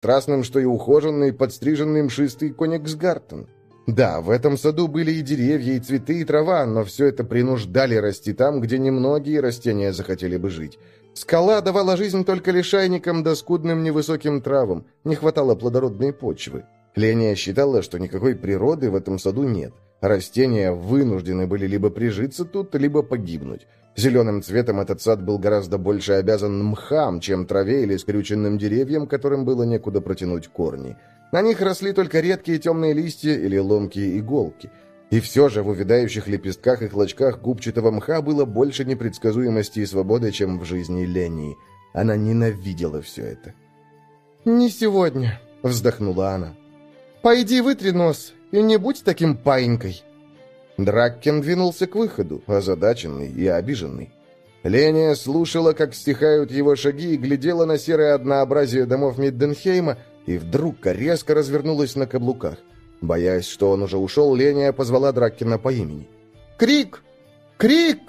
бесстрастным, что и ухоженный, подстриженный мшистый Кониксгартен. Да, в этом саду были и деревья, и цветы, и трава, но все это принуждали расти там, где немногие растения захотели бы жить. Скала давала жизнь только лишайникам да скудным невысоким травам, не хватало плодородной почвы. Ления считала, что никакой природы в этом саду нет. Растения вынуждены были либо прижиться тут, либо погибнуть. Зеленым цветом этот сад был гораздо больше обязан мхам, чем траве или скрюченным деревьям, которым было некуда протянуть корни. На них росли только редкие темные листья или ломкие иголки. И все же в увядающих лепестках и клочках губчатого мха было больше непредсказуемости и свободы, чем в жизни Лении. Она ненавидела все это. «Не сегодня», — вздохнула она. «Пойди вытри нос и не будь таким паинькой». Драккен двинулся к выходу, озадаченный и обиженный. Леня слушала, как стихают его шаги, и глядела на серое однообразие домов Мидденхейма, и вдруг резко развернулась на каблуках. Боясь, что он уже ушел, Леня позвала Драккена по имени. «Крик! Крик!»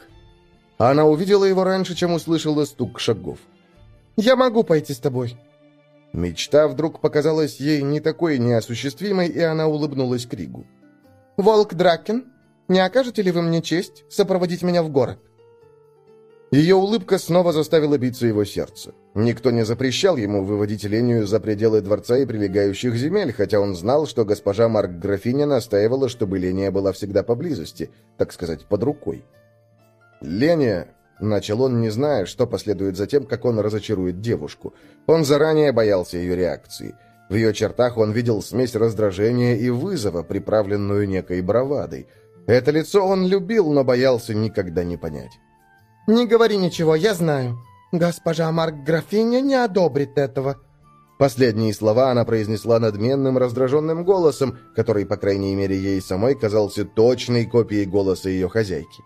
Она увидела его раньше, чем услышала стук шагов. «Я могу пойти с тобой». Мечта вдруг показалась ей не такой неосуществимой, и она улыбнулась Кригу. «Волк Дракен, не окажете ли вы мне честь сопроводить меня в город?» Ее улыбка снова заставила биться его сердце. Никто не запрещал ему выводить Лению за пределы дворца и прилегающих земель, хотя он знал, что госпожа Марк-графиня настаивала, чтобы Ления была всегда поблизости, так сказать, под рукой. «Леня...» — начал он, не зная, что последует за тем, как он разочарует девушку. Он заранее боялся ее реакции. В ее чертах он видел смесь раздражения и вызова, приправленную некой бравадой. Это лицо он любил, но боялся никогда не понять. «Не говори ничего, я знаю. Госпожа Марк-графиня не одобрит этого». Последние слова она произнесла надменным, раздраженным голосом, который, по крайней мере, ей самой казался точной копией голоса ее хозяйки.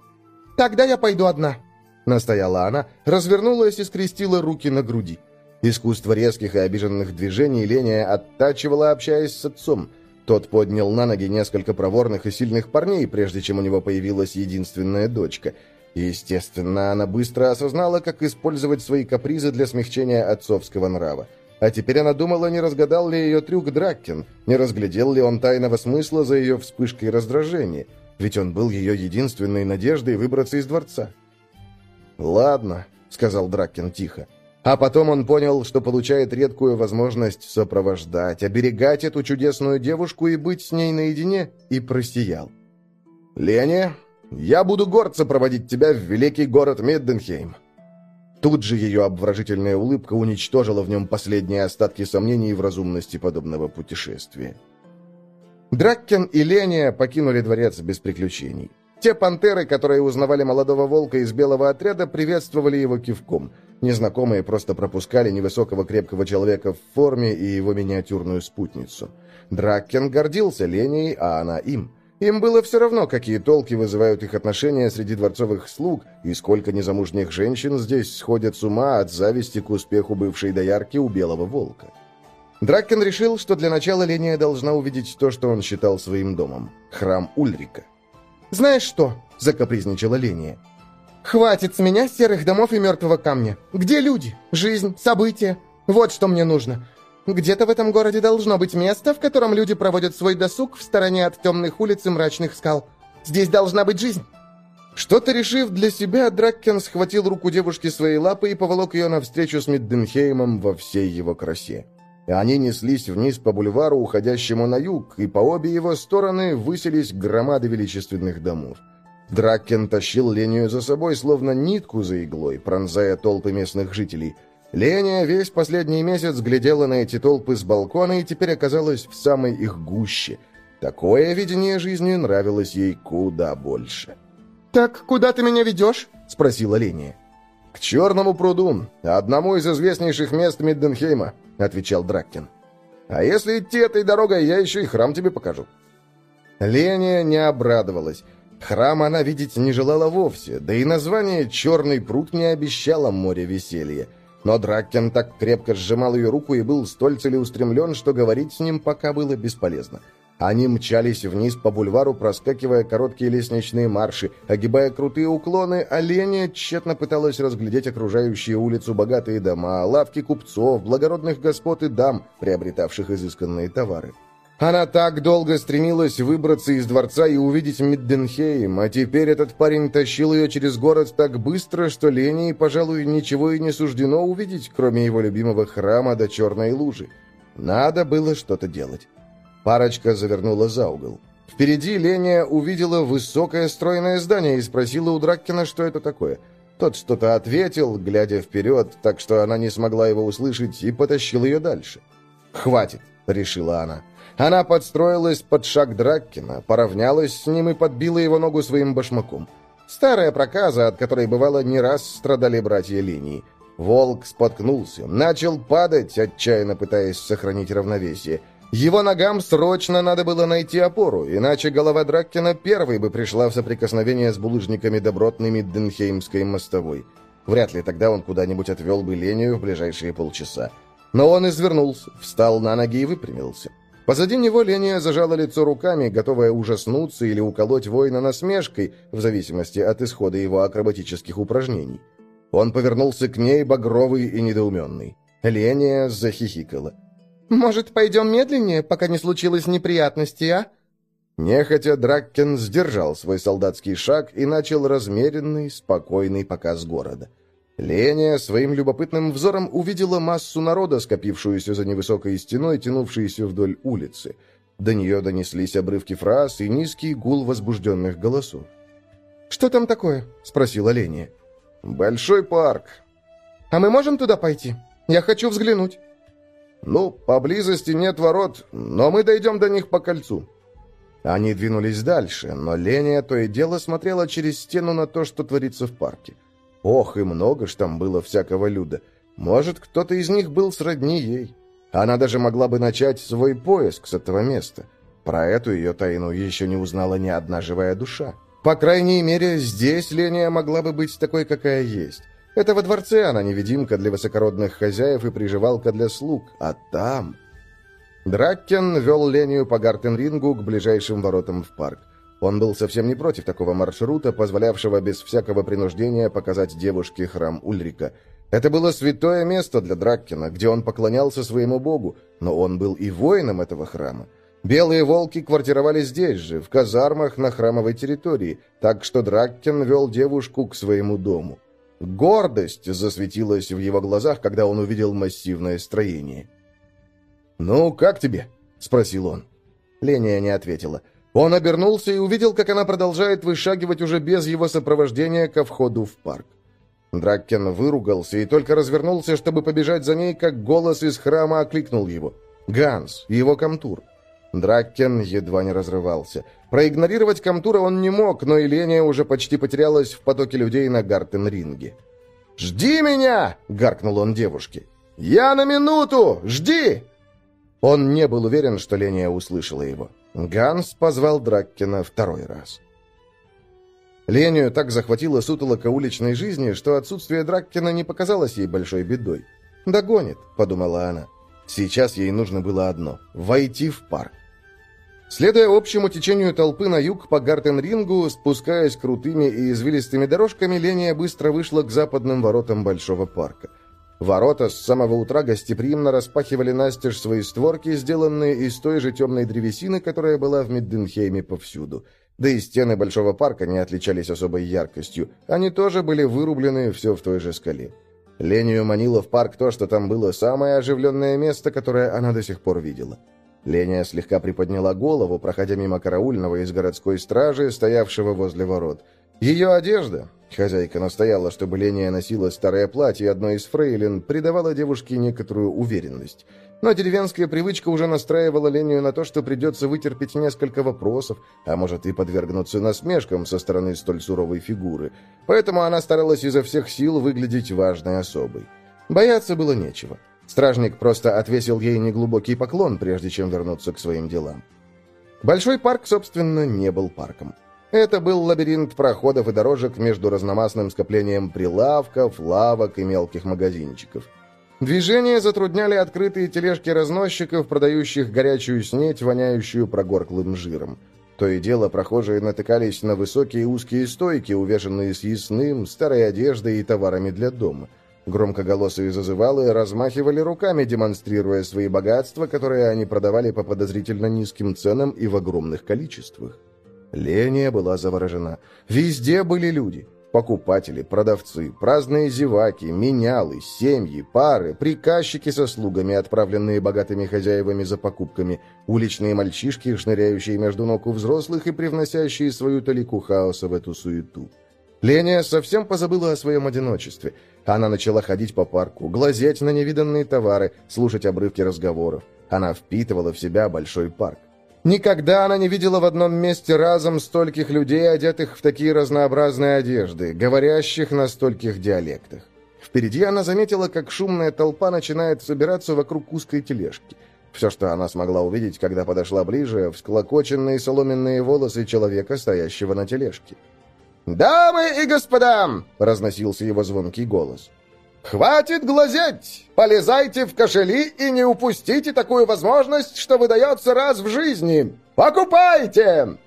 «Тогда я пойду одна», — настояла она, развернулась и скрестила руки на груди. Искусство резких и обиженных движений Леня оттачивала, общаясь с отцом. Тот поднял на ноги несколько проворных и сильных парней, прежде чем у него появилась единственная дочка — Естественно, она быстро осознала, как использовать свои капризы для смягчения отцовского нрава. А теперь она думала, не разгадал ли ее трюк Драккин, не разглядел ли он тайного смысла за ее вспышкой раздражения, ведь он был ее единственной надеждой выбраться из дворца. «Ладно», — сказал Драккин тихо. А потом он понял, что получает редкую возможность сопровождать, оберегать эту чудесную девушку и быть с ней наедине, и просиял. «Леня, я буду гордо проводить тебя в великий город Мидденхейм». Тут же ее обворожительная улыбка уничтожила в нем последние остатки сомнений в разумности подобного путешествия. Драккен и Леня покинули дворец без приключений. Те пантеры, которые узнавали молодого волка из белого отряда, приветствовали его кивком. Незнакомые просто пропускали невысокого крепкого человека в форме и его миниатюрную спутницу. Дракен гордился Леней, а она им. Им было все равно, какие толки вызывают их отношения среди дворцовых слуг, и сколько незамужних женщин здесь сходят с ума от зависти к успеху бывшей доярки у Белого Волка. Дракен решил, что для начала Ления должна увидеть то, что он считал своим домом – храм Ульрика. «Знаешь что?» – закапризничала Ления. «Хватит с меня серых домов и мертвого камня. Где люди? Жизнь? События? Вот что мне нужно. Где-то в этом городе должно быть место, в котором люди проводят свой досуг в стороне от темных улиц и мрачных скал. Здесь должна быть жизнь». Что-то решив для себя, Драккен схватил руку девушки своей лапой и поволок ее навстречу с Мидденхеймом во всей его красе. Они неслись вниз по бульвару, уходящему на юг, и по обе его стороны высились громады величественных домов. Дракен тащил Лению за собой, словно нитку за иглой, пронзая толпы местных жителей – Леня весь последний месяц глядела на эти толпы с балкона и теперь оказалась в самой их гуще. Такое видение жизни нравилось ей куда больше. «Так куда ты меня ведешь?» — спросила Леня. «К Черному пруду, одному из известнейших мест Мидденхейма», — отвечал Драккин. «А если идти этой дорогой, я еще и храм тебе покажу». Леня не обрадовалась. Храм она видеть не желала вовсе, да и название «Черный пруд» не обещало море веселья. Но Дракен так крепко сжимал ее руку и был столь целеустремлен, что говорить с ним пока было бесполезно. Они мчались вниз по бульвару, проскакивая короткие лестничные марши, огибая крутые уклоны, а Леня тщетно пыталась разглядеть окружающие улицу богатые дома, лавки купцов, благородных господ и дам, приобретавших изысканные товары. Она так долго стремилась выбраться из дворца и увидеть Мидденхейм, а теперь этот парень тащил ее через город так быстро, что Лене, пожалуй, ничего и не суждено увидеть, кроме его любимого храма до черной лужи. Надо было что-то делать. Парочка завернула за угол. Впереди Леня увидела высокое стройное здание и спросила у Драккина, что это такое. Тот что-то ответил, глядя вперед, так что она не смогла его услышать и потащил ее дальше. «Хватит», — решила она. Она подстроилась под шаг Драккина, поравнялась с ним и подбила его ногу своим башмаком. Старая проказа, от которой бывало не раз страдали братья линии. Волк споткнулся, начал падать, отчаянно пытаясь сохранить равновесие. Его ногам срочно надо было найти опору, иначе голова Драккина первой бы пришла в соприкосновение с булыжниками добротной Мидденхеймской мостовой. Вряд ли тогда он куда-нибудь отвел бы Лению в ближайшие полчаса. Но он извернулся, встал на ноги и выпрямился. Позади него Ления зажала лицо руками, готовая ужаснуться или уколоть воина насмешкой, в зависимости от исхода его акробатических упражнений. Он повернулся к ней, багровый и недоуменный. Ления захихикала. «Может, пойдем медленнее, пока не случилось неприятности, а?» Нехотя Драккен сдержал свой солдатский шаг и начал размеренный, спокойный показ города. Леня своим любопытным взором увидела массу народа, скопившуюся за невысокой стеной, тянувшейся вдоль улицы. До нее донеслись обрывки фраз и низкий гул возбужденных голосов. «Что там такое?» — спросила Леня. «Большой парк». «А мы можем туда пойти? Я хочу взглянуть». «Ну, поблизости нет ворот, но мы дойдем до них по кольцу». Они двинулись дальше, но Леня то и дело смотрела через стену на то, что творится в парке. Ох, и много ж там было всякого люда. Может, кто-то из них был сродни ей. Она даже могла бы начать свой поиск с этого места. Про эту ее тайну еще не узнала ни одна живая душа. По крайней мере, здесь Ления могла бы быть такой, какая есть. Это во дворце она невидимка для высокородных хозяев и приживалка для слуг. А там... Драккен вел Лению по Гартенрингу к ближайшим воротам в парк. Он был совсем не против такого маршрута, позволявшего без всякого принуждения показать девушке храм Ульрика. Это было святое место для Драккина, где он поклонялся своему богу, но он был и воином этого храма. Белые волки квартировали здесь же, в казармах на храмовой территории, так что Драккен вел девушку к своему дому. Гордость засветилась в его глазах, когда он увидел массивное строение. «Ну, как тебе?» — спросил он. Леня не ответила. Он обернулся и увидел, как она продолжает вышагивать уже без его сопровождения ко входу в парк. Драккен выругался и только развернулся, чтобы побежать за ней, как голос из храма окликнул его. «Ганс, его комтур». Драккен едва не разрывался. Проигнорировать комтура он не мог, но Еления уже почти потерялась в потоке людей на Гартен-ринге. «Жди меня!» — гаркнул он девушке. «Я на минуту! Жди!» Он не был уверен, что Ления услышала его. Ганс позвал Драккина второй раз. Лению так захватила сутолока уличной жизни, что отсутствие Драккина не показалось ей большой бедой. «Догонит», — подумала она. Сейчас ей нужно было одно — войти в парк. Следуя общему течению толпы на юг по Гартен-рингу, спускаясь крутыми и извилистыми дорожками, Ления быстро вышла к западным воротам большого парка. Ворота с самого утра гостеприимно распахивали настежь свои створки, сделанные из той же темной древесины, которая была в Мидденхейме повсюду. Да и стены большого парка не отличались особой яркостью. Они тоже были вырублены все в той же скале. Лению манило в парк то, что там было самое оживленное место, которое она до сих пор видела. Леня слегка приподняла голову, проходя мимо караульного из городской стражи, стоявшего возле ворот. Ее одежда, Хозяйка настояла, чтобы Ления носила старое платье одной из фрейлин, придавала девушке некоторую уверенность. Но деревенская привычка уже настраивала Лению на то, что придется вытерпеть несколько вопросов, а может и подвергнуться насмешкам со стороны столь суровой фигуры. Поэтому она старалась изо всех сил выглядеть важной особой. Бояться было нечего. Стражник просто отвесил ей неглубокий поклон, прежде чем вернуться к своим делам. Большой парк, собственно, не был парком. Это был лабиринт проходов и дорожек между разномастным скоплением прилавков, лавок и мелких магазинчиков. Движение затрудняли открытые тележки разносчиков, продающих горячую снеть, воняющую прогорклым жиром. То и дело прохожие натыкались на высокие узкие стойки, увешанные съестным, старой одеждой и товарами для дома. Громкоголосые зазывалы размахивали руками, демонстрируя свои богатства, которые они продавали по подозрительно низким ценам и в огромных количествах. Ления была заворожена. Везде были люди. Покупатели, продавцы, праздные зеваки, менялы, семьи, пары, приказчики со слугами, отправленные богатыми хозяевами за покупками, уличные мальчишки, шныряющие между ног у взрослых и привносящие свою талику хаоса в эту суету. Леня совсем позабыла о своем одиночестве. Она начала ходить по парку, глазеть на невиданные товары, слушать обрывки разговоров. Она впитывала в себя большой парк. Никогда она не видела в одном месте разом стольких людей, одетых в такие разнообразные одежды, говорящих на стольких диалектах. Впереди она заметила, как шумная толпа начинает собираться вокруг узкой тележки. Все, что она смогла увидеть, когда подошла ближе, всклокоченные соломенные волосы человека, стоящего на тележке. «Дамы и господа!» — разносился его звонкий голос. «Хватит глазеть! Полезайте в кошели и не упустите такую возможность, что выдается раз в жизни! Покупайте!»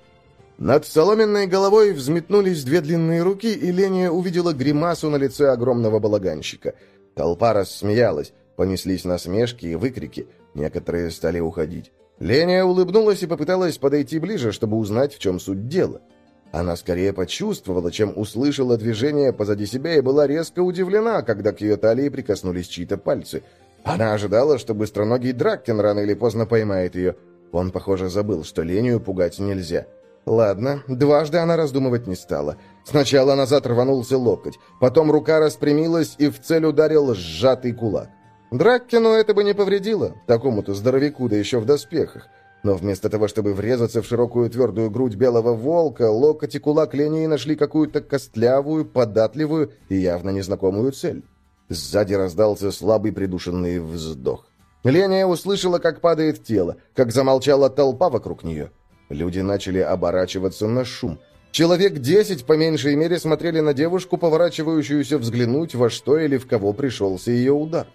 Над соломенной головой взметнулись две длинные руки, и Леня увидела гримасу на лице огромного балаганщика. Толпа рассмеялась, понеслись насмешки и выкрики, некоторые стали уходить. Леня улыбнулась и попыталась подойти ближе, чтобы узнать, в чем суть дела. Она скорее почувствовала, чем услышала движение позади себя и была резко удивлена, когда к ее талии прикоснулись чьи-то пальцы. Она ожидала, что быстроногий Драккен рано или поздно поймает ее. Он, похоже, забыл, что Лению пугать нельзя. Ладно, дважды она раздумывать не стала. Сначала назад рванулся локоть, потом рука распрямилась и в цель ударил сжатый кулак. Драккину это бы не повредило, такому-то здоровяку, да еще в доспехах. Но вместо того, чтобы врезаться в широкую твердую грудь белого волка, локоть и кулак Лении нашли какую-то костлявую, податливую и явно незнакомую цель. Сзади раздался слабый придушенный вздох. Леня услышала, как падает тело, как замолчала толпа вокруг нее. Люди начали оборачиваться на шум. Человек десять, по меньшей мере, смотрели на девушку, поворачивающуюся взглянуть, во что или в кого пришелся ее удар.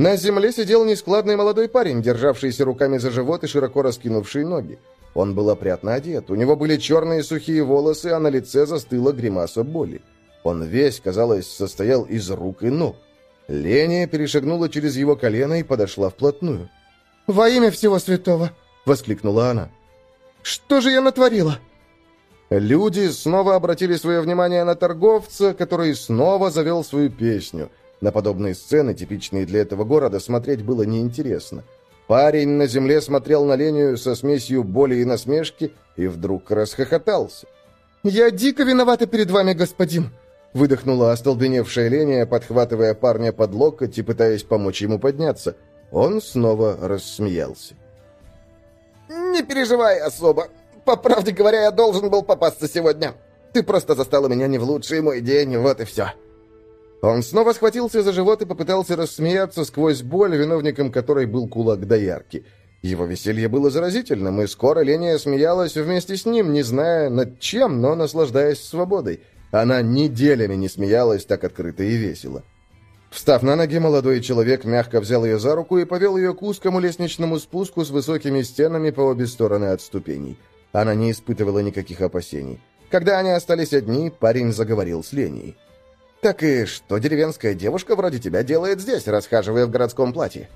На земле сидел нескладный молодой парень, державшийся руками за живот и широко раскинувший ноги. Он был опрятно одет, у него были черные сухие волосы, а на лице застыла гримаса боли. Он весь, казалось, состоял из рук и ног. Леня перешагнула через его колено и подошла вплотную. «Во имя всего святого!» — воскликнула она. «Что же я натворила?» Люди снова обратили свое внимание на торговца, который снова завел свою песню — на подобные сцены, типичные для этого города, смотреть было неинтересно. Парень на земле смотрел на Леню со смесью боли и насмешки и вдруг расхохотался. «Я дико виновата перед вами, господин!» Выдохнула остолбеневшая Леня, подхватывая парня под локоть и пытаясь помочь ему подняться. Он снова рассмеялся. «Не переживай особо. По правде говоря, я должен был попасться сегодня. Ты просто застала меня не в лучший мой день, вот и все». Он снова схватился за живот и попытался рассмеяться сквозь боль, виновником которой был кулак доярки. Его веселье было заразительным, и скоро Леня смеялась вместе с ним, не зная над чем, но наслаждаясь свободой. Она неделями не смеялась так открыто и весело. Встав на ноги, молодой человек мягко взял ее за руку и повел ее к узкому лестничному спуску с высокими стенами по обе стороны от ступеней. Она не испытывала никаких опасений. Когда они остались одни, парень заговорил с Леней. «Так и что деревенская девушка вроде тебя делает здесь, расхаживая в городском платье?»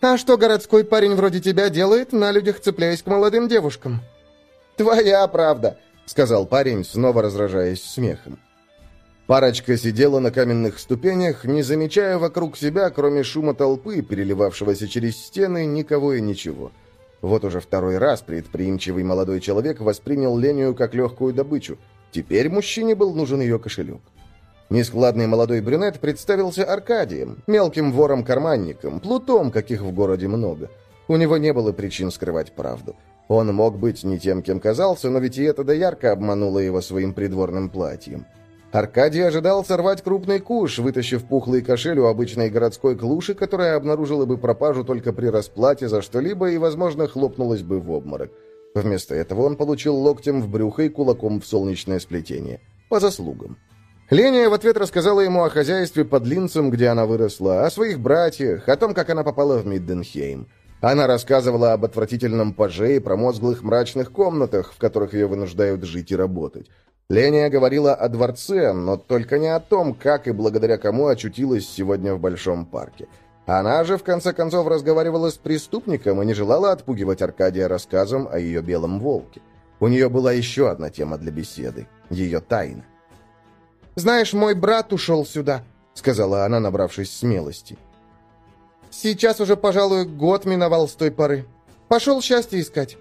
«А что городской парень вроде тебя делает, на людях цепляясь к молодым девушкам?» «Твоя правда», — сказал парень, снова разражаясь смехом. Парочка сидела на каменных ступенях, не замечая вокруг себя, кроме шума толпы, переливавшегося через стены, никого и ничего. Вот уже второй раз предприимчивый молодой человек воспринял Лению как легкую добычу. Теперь мужчине был нужен ее кошелек. Нескладный молодой брюнет представился Аркадием, мелким вором-карманником, плутом, каких в городе много. У него не было причин скрывать правду. Он мог быть не тем, кем казался, но ведь и это доярка обманула его своим придворным платьем. Аркадий ожидал сорвать крупный куш, вытащив пухлый кошель у обычной городской клуши, которая обнаружила бы пропажу только при расплате за что-либо и, возможно, хлопнулась бы в обморок. Вместо этого он получил локтем в брюхо и кулаком в солнечное сплетение. По заслугам. Леня в ответ рассказала ему о хозяйстве под Линцем, где она выросла, о своих братьях, о том, как она попала в Мидденхейм. Она рассказывала об отвратительном паже и промозглых мрачных комнатах, в которых ее вынуждают жить и работать. Леня говорила о дворце, но только не о том, как и благодаря кому очутилась сегодня в Большом парке. Она же, в конце концов, разговаривала с преступником и не желала отпугивать Аркадия рассказом о ее белом волке. У нее была еще одна тема для беседы — ее тайна. «Знаешь, мой брат ушел сюда», — сказала она, набравшись смелости. Сейчас уже, пожалуй, год миновал с той поры. Пошел счастье искать.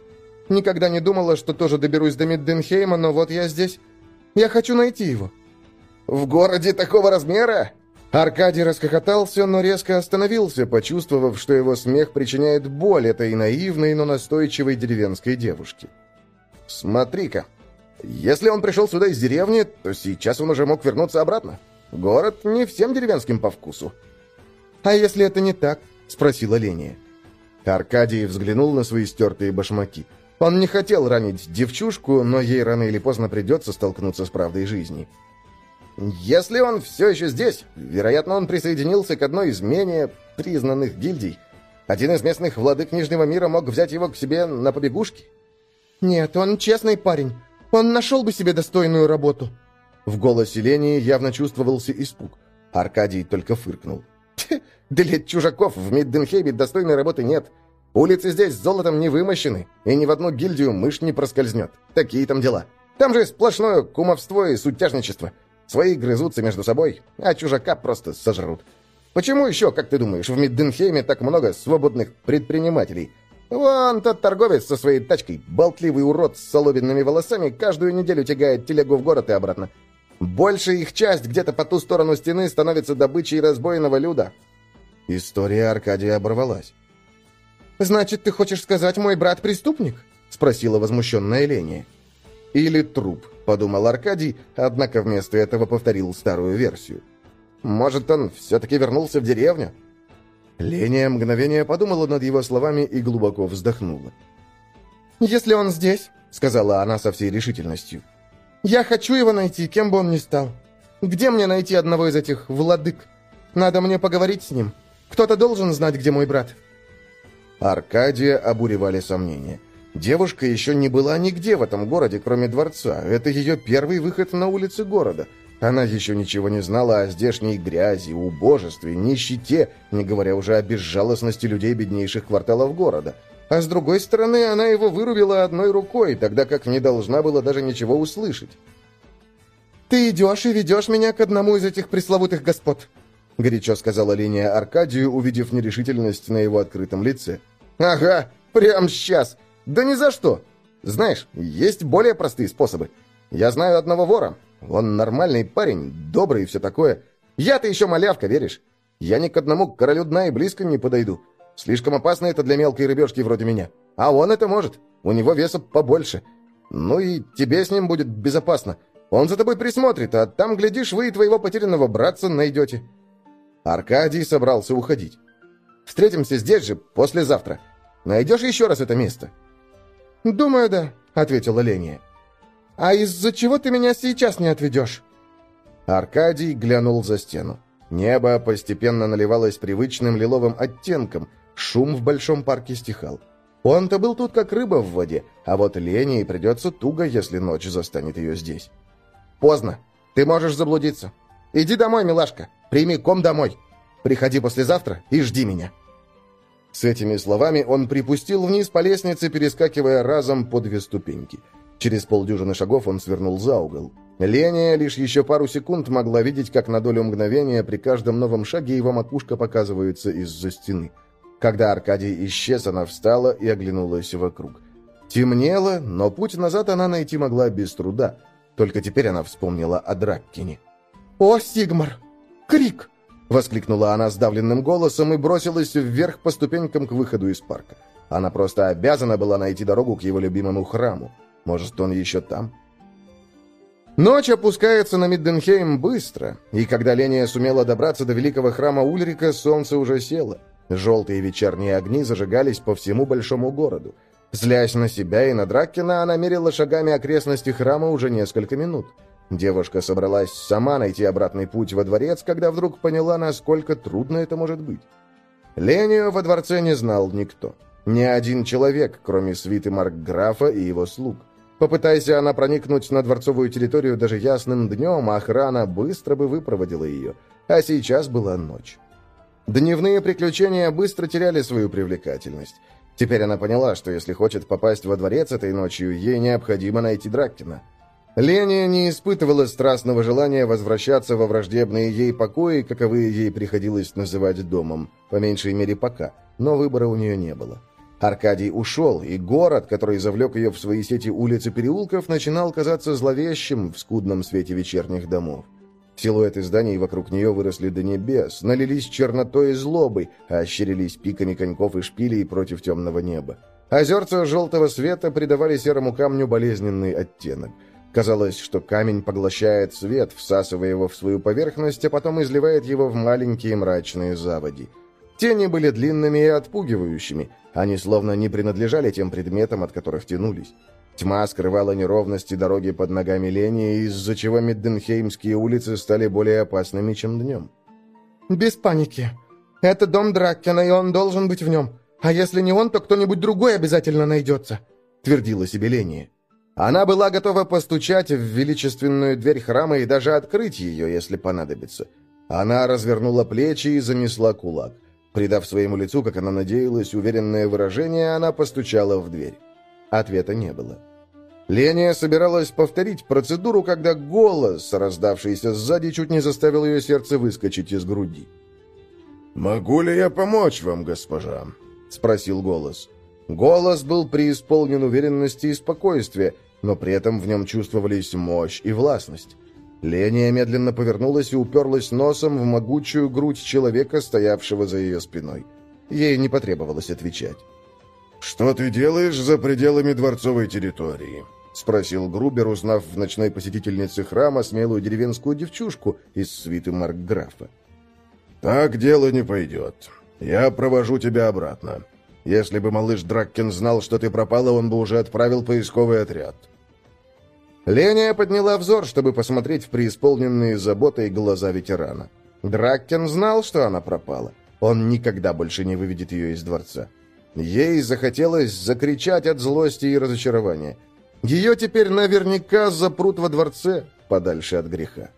Никогда не думала, что тоже доберусь до Мидденхейма, но вот я здесь. Я хочу найти его». «В городе такого размера?» Аркадий расхохотался, но резко остановился, почувствовав, что его смех причиняет боль этой наивной, но настойчивой деревенской девушке. «Смотри-ка, если он пришел сюда из деревни, то сейчас он уже мог вернуться обратно. Город не всем деревенским по вкусу». «А если это не так?» — спросила Ления. Аркадий взглянул на свои стертые башмаки. Он не хотел ранить девчушку, но ей рано или поздно придется столкнуться с правдой жизни. «Если он все еще здесь, вероятно, он присоединился к одной из менее признанных гильдий. Один из местных владык Нижнего мира мог взять его к себе на побегушки». «Нет, он честный парень. Он нашел бы себе достойную работу». В голосе Лении явно чувствовался испуг. Аркадий только фыркнул. Для чужаков в Мидденхейме достойной работы нет. Улицы здесь золотом не вымощены, и ни в одну гильдию мышь не проскользнет. Такие там дела. Там же сплошное кумовство и сутяжничество. Свои грызутся между собой, а чужака просто сожрут. Почему еще, как ты думаешь, в Мидденхейме так много свободных предпринимателей? Вон тот торговец со своей тачкой, болтливый урод с соломенными волосами, каждую неделю тягает телегу в город и обратно. Большая их часть где-то по ту сторону стены становится добычей разбойного люда. История Аркадия оборвалась. «Значит, ты хочешь сказать, мой брат преступник?» — спросила возмущенная Леня. «Или труп», — подумал Аркадий, однако вместо этого повторил старую версию. «Может, он все-таки вернулся в деревню?» Леня мгновение подумала над его словами и глубоко вздохнула. «Если он здесь», — сказала она со всей решительностью, — «я хочу его найти, кем бы он ни стал. Где мне найти одного из этих владык? Надо мне поговорить с ним. Кто-то должен знать, где мой брат». Аркадия обуревали сомнения. Девушка еще не была нигде в этом городе, кроме дворца. Это ее первый выход на улицы города. Она еще ничего не знала о здешней грязи, убожестве, нищете, не говоря уже о безжалостности людей беднейших кварталов города. А с другой стороны, она его вырубила одной рукой, тогда как не должна была даже ничего услышать. «Ты идешь и ведешь меня к одному из этих пресловутых господ», — горячо сказала Линия Аркадию, увидев нерешительность на его открытом лице. «Ага, прямо сейчас. Да ни за что. Знаешь, есть более простые способы. Я знаю одного вора. Он нормальный парень, добрый и все такое. Я-то еще малявка, веришь? Я ни к одному королю дна и близко не подойду. Слишком опасно это для мелкой рыбешки вроде меня. А он это может. У него веса побольше. Ну и тебе с ним будет безопасно. Он за тобой присмотрит, а там, глядишь, вы и твоего потерянного братца найдете». Аркадий собрался уходить. «Встретимся здесь же послезавтра. Найдешь еще раз это место?» «Думаю, да», — ответила Леня. «А из-за чего ты меня сейчас не отведешь?» Аркадий глянул за стену. Небо постепенно наливалось привычным лиловым оттенком, шум в большом парке стихал. Он-то был тут как рыба в воде, а вот Лене придется туго, если ночь застанет ее здесь. «Поздно. Ты можешь заблудиться. Иди домой, милашка. Прими ком домой. Приходи послезавтра и жди меня». С этими словами он припустил вниз по лестнице, перескакивая разом по две ступеньки. Через полдюжины шагов он свернул за угол. Леня лишь еще пару секунд могла видеть, как на долю мгновения при каждом новом шаге его макушка показывается из-за стены. Когда Аркадий исчез, она встала и оглянулась вокруг. Темнело, но путь назад она найти могла без труда. Только теперь она вспомнила о Драккине. «О, Сигмар! Крик!» Воскликнула она сдавленным голосом и бросилась вверх по ступенькам к выходу из парка. Она просто обязана была найти дорогу к его любимому храму. Может, он еще там? Ночь опускается на Мидденхейм быстро, и когда Ления сумела добраться до великого храма Ульрика, солнце уже село. Желтые вечерние огни зажигались по всему большому городу. Злясь на себя и на Драккина, она мерила шагами окрестности храма уже несколько минут. Девушка собралась сама найти обратный путь во дворец, когда вдруг поняла, насколько трудно это может быть. Лению во дворце не знал никто. Ни один человек, кроме свиты Маркграфа и его слуг. Попытайся она проникнуть на дворцовую территорию даже ясным днем, охрана быстро бы выпроводила ее. А сейчас была ночь. Дневные приключения быстро теряли свою привлекательность. Теперь она поняла, что если хочет попасть во дворец этой ночью, ей необходимо найти Драккина. Леня не испытывала страстного желания возвращаться во враждебные ей покои, каковые ей приходилось называть домом, по меньшей мере пока, но выбора у нее не было. Аркадий ушел, и город, который завлек ее в свои сети улиц и переулков, начинал казаться зловещим в скудном свете вечерних домов. Силуэты зданий вокруг нее выросли до небес, налились чернотой и злобой, а ощерились пиками коньков и шпилей против темного неба. Озерца желтого света придавали серому камню болезненный оттенок. Казалось, что камень поглощает свет, всасывая его в свою поверхность, а потом изливает его в маленькие мрачные заводи. Тени были длинными и отпугивающими. Они словно не принадлежали тем предметам, от которых тянулись. Тьма скрывала неровности дороги под ногами Лени, из-за чего Мидденхеймские улицы стали более опасными, чем днем. «Без паники. Это дом Драккена, и он должен быть в нем. А если не он, то кто-нибудь другой обязательно найдется», — твердила себе Ления. Она была готова постучать в величественную дверь храма и даже открыть ее, если понадобится. Она развернула плечи и занесла кулак. Придав своему лицу, как она надеялась, уверенное выражение, она постучала в дверь. Ответа не было. Ления собиралась повторить процедуру, когда голос, раздавшийся сзади, чуть не заставил ее сердце выскочить из груди. «Могу ли я помочь вам, госпожа?» — спросил голос. Голос был преисполнен уверенности и спокойствия, но при этом в нем чувствовались мощь и властность. Ления медленно повернулась и уперлась носом в могучую грудь человека, стоявшего за ее спиной. Ей не потребовалось отвечать. «Что ты делаешь за пределами дворцовой территории?» — спросил Грубер, узнав в ночной посетительнице храма смелую деревенскую девчушку из свиты Маркграфа. «Так дело не пойдет. Я провожу тебя обратно. Если бы малыш Драккен знал, что ты пропала, он бы уже отправил поисковый отряд». Леня подняла взор, чтобы посмотреть в преисполненные заботой глаза ветерана. Драккен знал, что она пропала. Он никогда больше не выведет ее из дворца. Ей захотелось закричать от злости и разочарования. Ее теперь наверняка запрут во дворце, подальше от греха.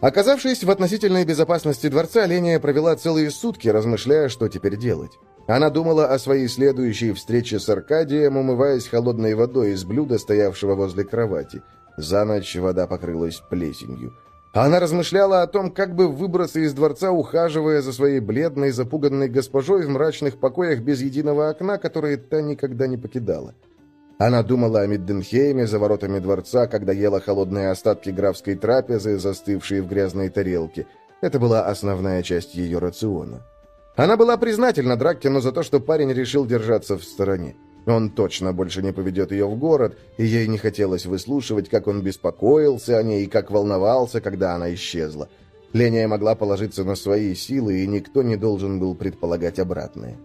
Оказавшись в относительной безопасности дворца, Леня провела целые сутки, размышляя, что теперь делать. Она думала о своей следующей встрече с Аркадием, умываясь холодной водой из блюда, стоявшего возле кровати. За ночь вода покрылась плесенью. Она размышляла о том, как бы выбраться из дворца, ухаживая за своей бледной, запуганной госпожой в мрачных покоях без единого окна, которые та никогда не покидала. Она думала о Мидденхейме за воротами дворца, когда ела холодные остатки графской трапезы, застывшие в грязной тарелке. Это была основная часть ее рациона. Она была признательна Драккину за то, что парень решил держаться в стороне. Он точно больше не поведет ее в город, и ей не хотелось выслушивать, как он беспокоился о ней и как волновался, когда она исчезла. Леня могла положиться на свои силы, и никто не должен был предполагать обратное.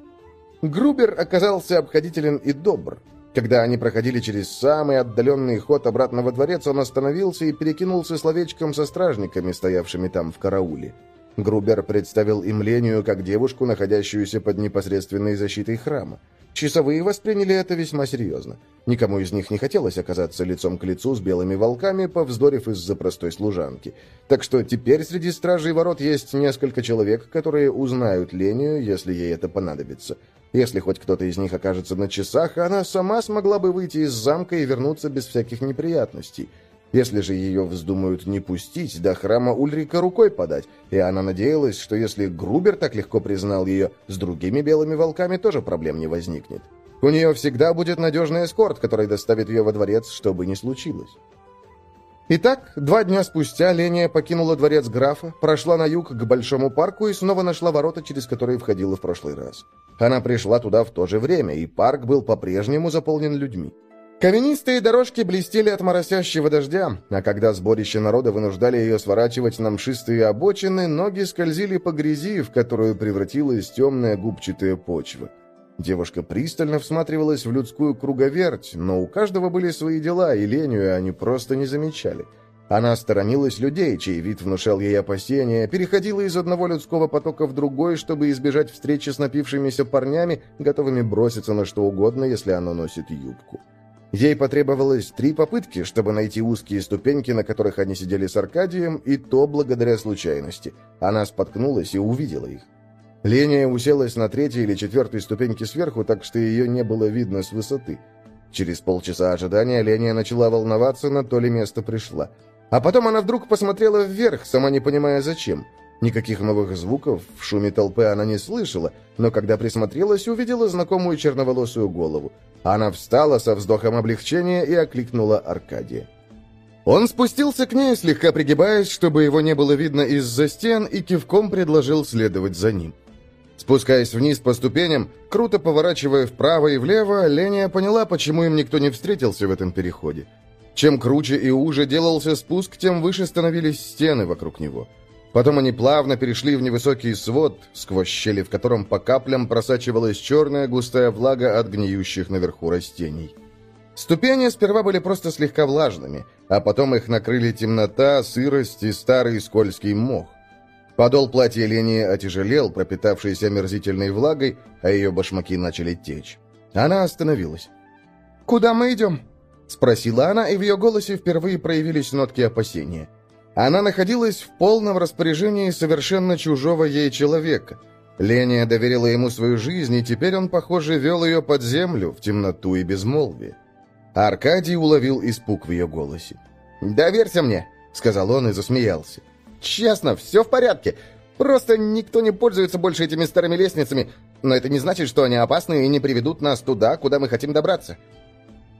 Грубер оказался обходителен и добр. Когда они проходили через самый отдаленный ход обратно во дворец, он остановился и перекинулся словечком со стражниками, стоявшими там в карауле. Грубер представил им Лению как девушку, находящуюся под непосредственной защитой храма. Часовые восприняли это весьма серьезно. Никому из них не хотелось оказаться лицом к лицу с белыми волками, повздорив из-за простой служанки. Так что теперь среди стражей ворот есть несколько человек, которые узнают Лению, если ей это понадобится. Если хоть кто-то из них окажется на часах, она сама смогла бы выйти из замка и вернуться без всяких неприятностей. Если же ее вздумают не пустить, до храма Ульрика рукой подать, и она надеялась, что если Грубер так легко признал ее, с другими белыми волками тоже проблем не возникнет. У нее всегда будет надежный эскорт, который доставит ее во дворец, что бы ни случилось. Итак, два дня спустя Леня покинула дворец графа, прошла на юг к Большому парку и снова нашла ворота, через которые входила в прошлый раз. Она пришла туда в то же время, и парк был по-прежнему заполнен людьми. Каменистые дорожки блестели от моросящего дождя, а когда сборище народа вынуждали ее сворачивать на мшистые обочины, ноги скользили по грязи, в которую превратилась темная губчатая почва. Девушка пристально всматривалась в людскую круговерть, но у каждого были свои дела, и ленью они просто не замечали. Она сторонилась людей, чей вид внушал ей опасения, переходила из одного людского потока в другой, чтобы избежать встречи с напившимися парнями, готовыми броситься на что угодно, если оно носит юбку. Ей потребовалось три попытки, чтобы найти узкие ступеньки, на которых они сидели с Аркадием, и то благодаря случайности. Она споткнулась и увидела их. Ления уселась на третьей или четвертой ступеньке сверху, так что ее не было видно с высоты. Через полчаса ожидания Ления начала волноваться, на то ли место пришла. А потом она вдруг посмотрела вверх, сама не понимая зачем. Никаких новых звуков в шуме толпы она не слышала, но когда присмотрелась, увидела знакомую черноволосую голову. Она встала со вздохом облегчения и окликнула Аркадия. Он спустился к ней, слегка пригибаясь, чтобы его не было видно из-за стен, и кивком предложил следовать за ним. Спускаясь вниз по ступеням, круто поворачивая вправо и влево, Леня поняла, почему им никто не встретился в этом переходе. Чем круче и уже делался спуск, тем выше становились стены вокруг него. Потом они плавно перешли в невысокий свод, сквозь щели в котором по каплям просачивалась черная густая влага от гниющих наверху растений. Ступени сперва были просто слегка влажными, а потом их накрыли темнота, сырость и старый скользкий мох. Подол платья Лении отяжелел, пропитавшийся омерзительной влагой, а ее башмаки начали течь. Она остановилась. «Куда мы идем?» — спросила она, и в ее голосе впервые проявились нотки опасения. Она находилась в полном распоряжении совершенно чужого ей человека. Ления доверила ему свою жизнь, и теперь он, похоже, вел ее под землю, в темноту и безмолвие. Аркадий уловил испуг в ее голосе. «Доверься мне», — сказал он и засмеялся. «Честно, все в порядке. Просто никто не пользуется больше этими старыми лестницами, но это не значит, что они опасны и не приведут нас туда, куда мы хотим добраться.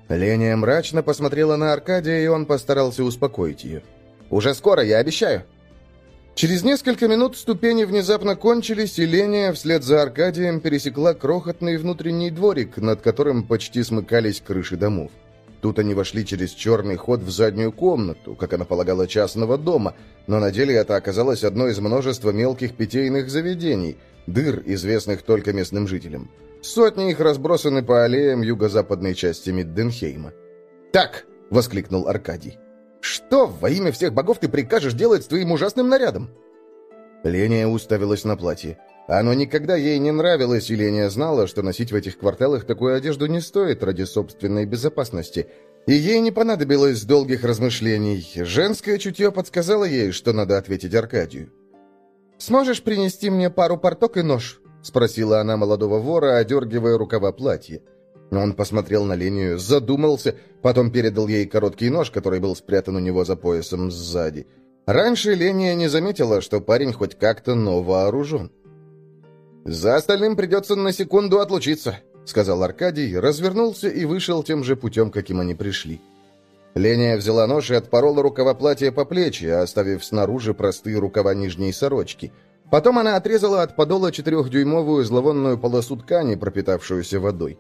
Леня мрачно посмотрела на Аркадия, и он постарался успокоить ее. «Уже скоро, я обещаю». Через несколько минут ступени внезапно кончились, и Леня вслед за Аркадием пересекла крохотный внутренний дворик, над которым почти смыкались крыши домов. Тут они вошли через черный ход в заднюю комнату, как она полагала, частного дома, но на деле это оказалось одно из множества мелких питейных заведений, дыр, известных только местным жителям. Сотни их разбросаны по аллеям юго-западной части Мидденхейма. «Так!» — воскликнул Аркадий. «Что во имя всех богов ты прикажешь делать с твоим ужасным нарядом?» Ления уставилась на платье. Оно никогда ей не нравилось, и Ления знала, что носить в этих кварталах такую одежду не стоит ради собственной безопасности. И ей не понадобилось долгих размышлений. Женское чутье подсказало ей, что надо ответить Аркадию. «Сможешь принести мне пару порток и нож?» — спросила она молодого вора, одергивая рукава платья. Он посмотрел на линию, задумался, потом передал ей короткий нож, который был спрятан у него за поясом сзади. Раньше Леня не заметила, что парень хоть как-то, но вооружен. «За остальным придется на секунду отлучиться», — сказал Аркадий, развернулся и вышел тем же путем, каким они пришли. Леня взяла нож и отпорола рукава платья по плечи, оставив снаружи простые рукава нижней сорочки — Потом она отрезала от подола четырехдюймовую зловонную полосу ткани, пропитавшуюся водой.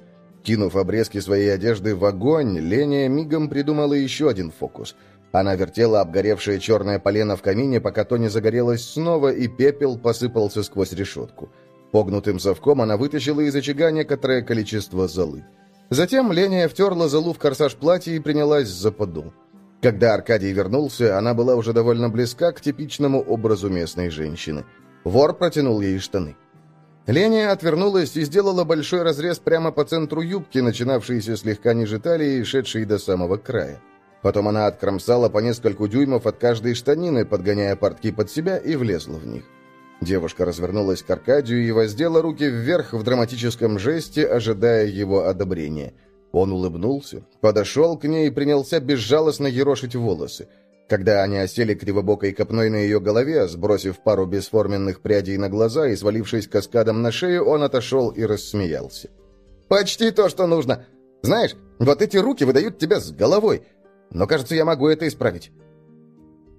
Кинув обрезки своей одежды в огонь, Леня мигом придумала еще один фокус. Она вертела обгоревшее черное полено в камине, пока то не загорелось снова, и пепел посыпался сквозь решетку. Погнутым совком она вытащила из очага некоторое количество золы. Затем Леня втерла золу в корсаж платья и принялась за подол. Когда Аркадий вернулся, она была уже довольно близка к типичному образу местной женщины – Вор протянул ей штаны. Леня отвернулась и сделала большой разрез прямо по центру юбки, начинавшейся слегка ниже талии и шедшей до самого края. Потом она откромсала по нескольку дюймов от каждой штанины, подгоняя портки под себя, и влезла в них. Девушка развернулась к Аркадию и воздела руки вверх в драматическом жесте, ожидая его одобрения. Он улыбнулся, подошел к ней и принялся безжалостно ерошить волосы. Когда они осели кривобокой копной на ее голове, сбросив пару бесформенных прядей на глаза и свалившись каскадом на шею, он отошел и рассмеялся. «Почти то, что нужно. Знаешь, вот эти руки выдают тебя с головой. Но, кажется, я могу это исправить».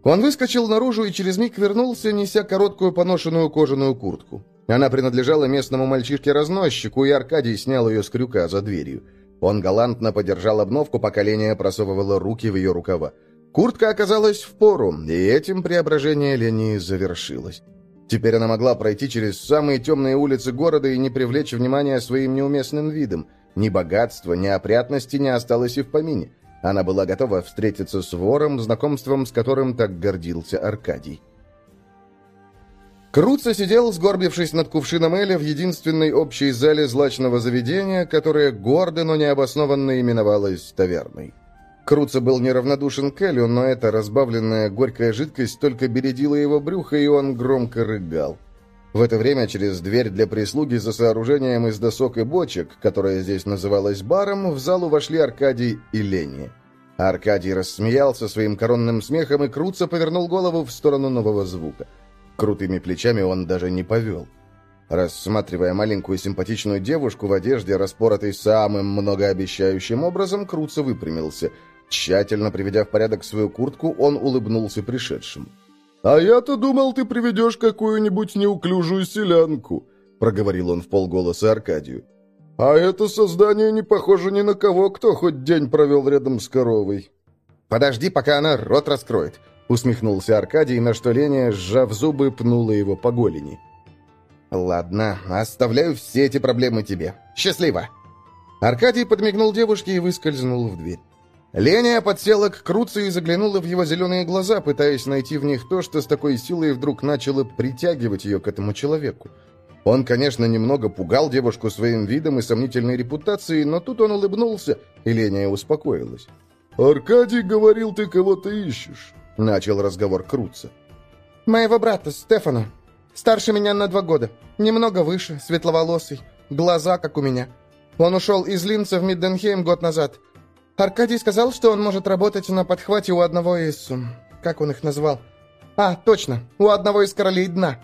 Он выскочил наружу и через миг вернулся, неся короткую поношенную кожаную куртку. Она принадлежала местному мальчишке-разносчику, и Аркадий снял ее с крюка за дверью. Он галантно подержал обновку, пока Леня просовывала руки в ее рукава. Куртка оказалась в пору, и этим преображение Лени завершилось. Теперь она могла пройти через самые темные улицы города и не привлечь внимания своим неуместным видом. Ни богатства, ни опрятности не осталось и в помине. Она была готова встретиться с вором, знакомством с которым так гордился Аркадий. Круца сидел, сгорбившись над кувшином Эля в единственной общей зале злачного заведения, которое гордо, но необоснованно именовалось таверной. Круца был неравнодушен к Элю, но эта разбавленная горькая жидкость только бередила его брюхо, и он громко рыгал. В это время через дверь для прислуги за сооружением из досок и бочек, которая здесь называлась баром, в залу вошли Аркадий и Лени. Аркадий рассмеялся своим коронным смехом, и Круца повернул голову в сторону нового звука. Крутыми плечами он даже не повел. Рассматривая маленькую симпатичную девушку в одежде, распоротой самым многообещающим образом, Круца выпрямился. Тщательно приведя в порядок свою куртку, он улыбнулся пришедшим. «А я-то думал, ты приведешь какую-нибудь неуклюжую селянку», — проговорил он в полголоса Аркадию. «А это создание не похоже ни на кого, кто хоть день провел рядом с коровой». «Подожди, пока она рот раскроет», Усмехнулся Аркадий, на что Леня, сжав зубы, пнула его по голени. «Ладно, оставляю все эти проблемы тебе. Счастливо!» Аркадий подмигнул девушке и выскользнул в дверь. Леня подсела к Круцу и заглянула в его зеленые глаза, пытаясь найти в них то, что с такой силой вдруг начало притягивать ее к этому человеку. Он, конечно, немного пугал девушку своим видом и сомнительной репутацией, но тут он улыбнулся, и Леня успокоилась. «Аркадий говорил, ты кого-то ищешь. Начал разговор Круца. «Моего брата, Стефана. Старше меня на два года. Немного выше, светловолосый. Глаза, как у меня. Он ушел из Линца в Мидденхейм год назад. Аркадий сказал, что он может работать на подхвате у одного из... Как он их назвал? А, точно, у одного из королей дна».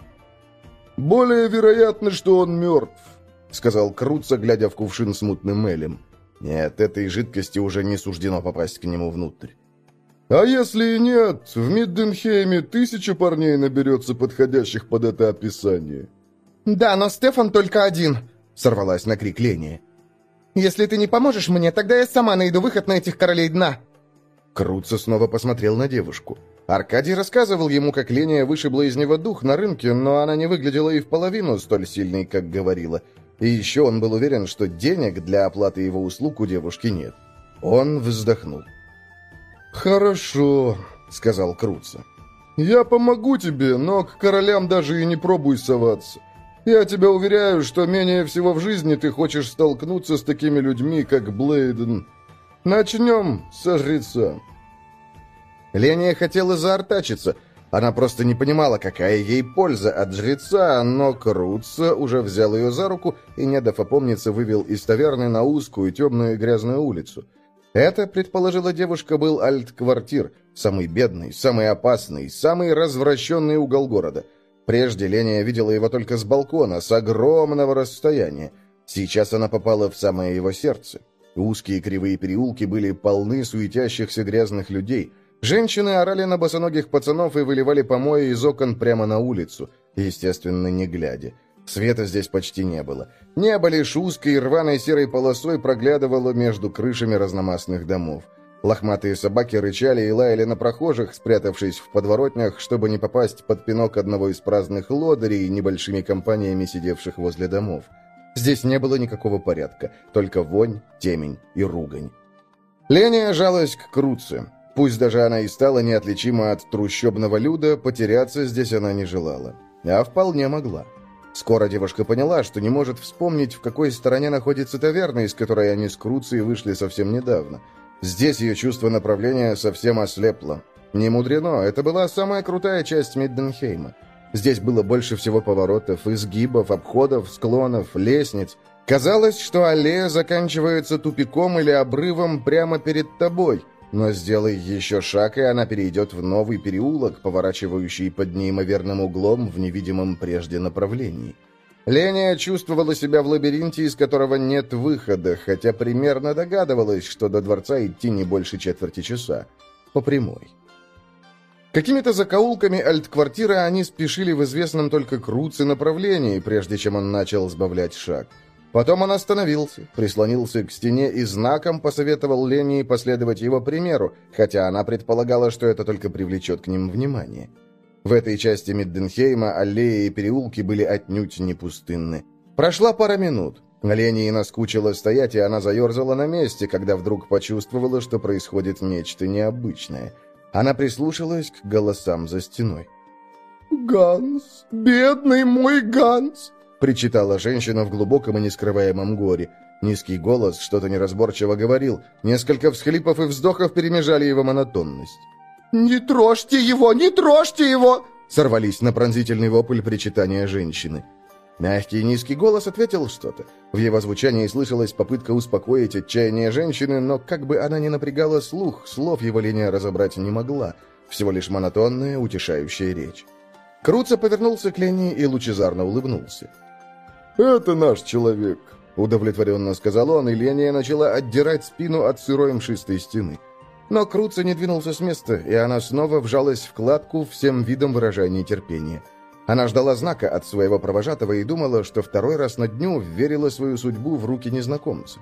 «Более вероятно, что он мертв», — сказал Круца, глядя в кувшин с мутным элем. Нет, этой жидкости уже не суждено попасть к нему внутрь. А если и нет, в Мидденхейме тысяча парней наберется подходящих под это описание. Да, но Стефан только один, сорвалась на крик Ления. Если ты не поможешь мне, тогда я сама найду выход на этих королей дна. Круца снова посмотрел на девушку. Аркадий рассказывал ему, как Ления вышибла из него дух на рынке, но она не выглядела и в половину столь сильной, как говорила. И еще он был уверен, что денег для оплаты его услуг у девушки нет. Он вздохнул. «Хорошо», — сказал Круца. «Я помогу тебе, но к королям даже и не пробуй соваться. Я тебя уверяю, что менее всего в жизни ты хочешь столкнуться с такими людьми, как Блейден. Начнем со жреца». Ления хотела заортачиться. Она просто не понимала, какая ей польза от жреца, но Круца уже взял ее за руку и, не дав опомниться, вывел из таверны на узкую, темную и грязную улицу. Это, предположила девушка, был альт-квартир, самый бедный, самый опасный, самый развращенный угол города. Прежде Леня видела его только с балкона, с огромного расстояния. Сейчас она попала в самое его сердце. Узкие кривые переулки были полны суетящихся грязных людей. Женщины орали на босоногих пацанов и выливали помои из окон прямо на улицу, естественно, не глядя. Света здесь почти не было. Небо лишь узкой рваной серой полосой проглядывало между крышами разномастных домов. Лохматые собаки рычали и лаяли на прохожих, спрятавшись в подворотнях, чтобы не попасть под пинок одного из праздных лодырей небольшими компаниями, сидевших возле домов. Здесь не было никакого порядка, только вонь, темень и ругань. Леня жалась к Круце. Пусть даже она и стала неотличима от трущобного люда, потеряться здесь она не желала. А вполне могла. Скоро девушка поняла, что не может вспомнить, в какой стороне находится таверна, из которой они с Круцией вышли совсем недавно. Здесь ее чувство направления совсем ослепло. Не мудрено, это была самая крутая часть Мидденхейма. Здесь было больше всего поворотов, изгибов, обходов, склонов, лестниц. Казалось, что аллея заканчивается тупиком или обрывом прямо перед тобой – но сделай еще шаг, и она перейдет в новый переулок, поворачивающий под неимоверным углом в невидимом прежде направлении. Леня чувствовала себя в лабиринте, из которого нет выхода, хотя примерно догадывалась, что до дворца идти не больше четверти часа. По прямой. Какими-то закоулками альт-квартиры они спешили в известном только Круце направлении, прежде чем он начал сбавлять шаг. Потом он остановился, прислонился к стене и знаком посоветовал Лене последовать его примеру, хотя она предполагала, что это только привлечет к ним внимание. В этой части Мидденхейма аллеи и переулки были отнюдь не пустынны. Прошла пара минут. Лене наскучило стоять, и она заерзала на месте, когда вдруг почувствовала, что происходит нечто необычное. Она прислушалась к голосам за стеной. «Ганс! Бедный мой Ганс!» — причитала женщина в глубоком и нескрываемом горе. Низкий голос что-то неразборчиво говорил. Несколько всхлипов и вздохов перемежали его монотонность. «Не трожьте его! Не трожьте его!» Сорвались на пронзительный вопль причитания женщины. Мягкий и низкий голос ответил что-то. В его звучании слышалась попытка успокоить отчаяние женщины, но как бы она ни напрягала слух, слов его линия разобрать не могла. Всего лишь монотонная, утешающая речь. Круца повернулся к Лене и лучезарно улыбнулся. «Это наш человек», — удовлетворенно сказал он, и Ления начала отдирать спину от сырой мшистой стены. Но Круца не двинулся с места, и она снова вжалась в кладку, всем видом выражая нетерпение. Она ждала знака от своего провожатого и думала, что второй раз на дню верила свою судьбу в руки незнакомца.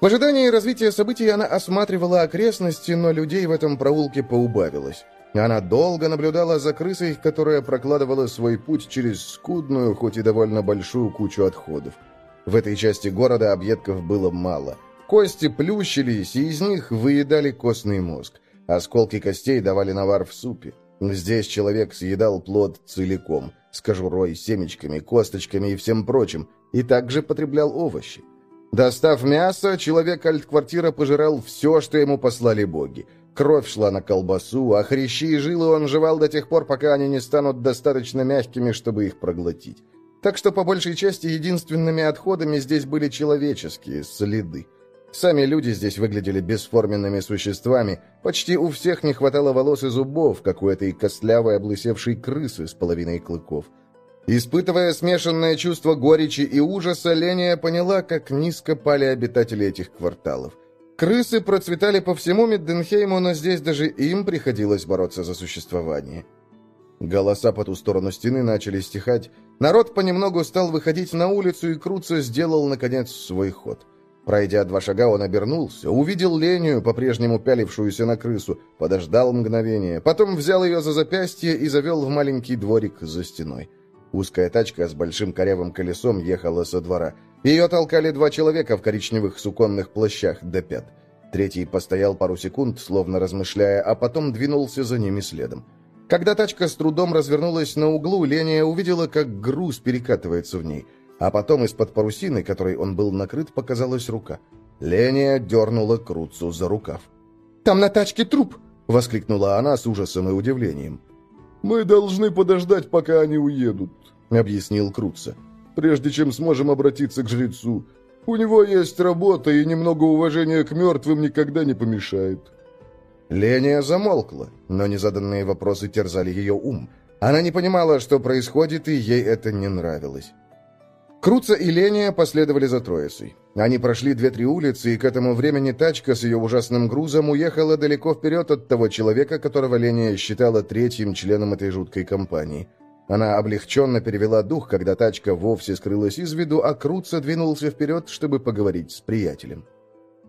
В ожидании развития событий она осматривала окрестности, но людей в этом проулке поубавилось. Она долго наблюдала за крысой, которая прокладывала свой путь через скудную, хоть и довольно большую кучу отходов. В этой части города объедков было мало. Кости плющились, и из них выедали костный мозг. Осколки костей давали навар в супе. Здесь человек съедал плод целиком, с кожурой, семечками, косточками и всем прочим, и также потреблял овощи. Достав мясо, человек альтквартира пожирал все, что ему послали боги. Кровь шла на колбасу, а хрящи и жилы он жевал до тех пор, пока они не станут достаточно мягкими, чтобы их проглотить. Так что по большей части единственными отходами здесь были человеческие следы. Сами люди здесь выглядели бесформенными существами. Почти у всех не хватало волос и зубов, как у этой костлявой облысевшей крысы с половиной клыков. Испытывая смешанное чувство горечи и ужаса, Леня поняла, как низко пали обитатели этих кварталов. Крысы процветали по всему Мидденхейму, но здесь даже им приходилось бороться за существование. Голоса по ту сторону стены начали стихать. Народ понемногу стал выходить на улицу, и Круца сделал, наконец, свой ход. Пройдя два шага, он обернулся, увидел Лению, по-прежнему пялившуюся на крысу, подождал мгновение, потом взял ее за запястье и завел в маленький дворик за стеной. Узкая тачка с большим корявым колесом ехала со двора. Ее толкали два человека в коричневых суконных плащах до пят. Третий постоял пару секунд, словно размышляя, а потом двинулся за ними следом. Когда тачка с трудом развернулась на углу, Леня увидела, как груз перекатывается в ней. А потом из-под парусины, которой он был накрыт, показалась рука. Леня дернула Круцу за рукав. «Там на тачке труп!» — воскликнула она с ужасом и удивлением. «Мы должны подождать, пока они уедут», — объяснил Круца прежде чем сможем обратиться к жрецу. У него есть работа, и немного уважения к мертвым никогда не помешает». Ления замолкла, но незаданные вопросы терзали ее ум. Она не понимала, что происходит, и ей это не нравилось. Круца и Ления последовали за троицей. Они прошли две-три улицы, и к этому времени тачка с ее ужасным грузом уехала далеко вперед от того человека, которого Ления считала третьим членом этой жуткой компании – она облегченно перевела дух, когда тачка вовсе скрылась из виду, а Круца двинулся вперед, чтобы поговорить с приятелем.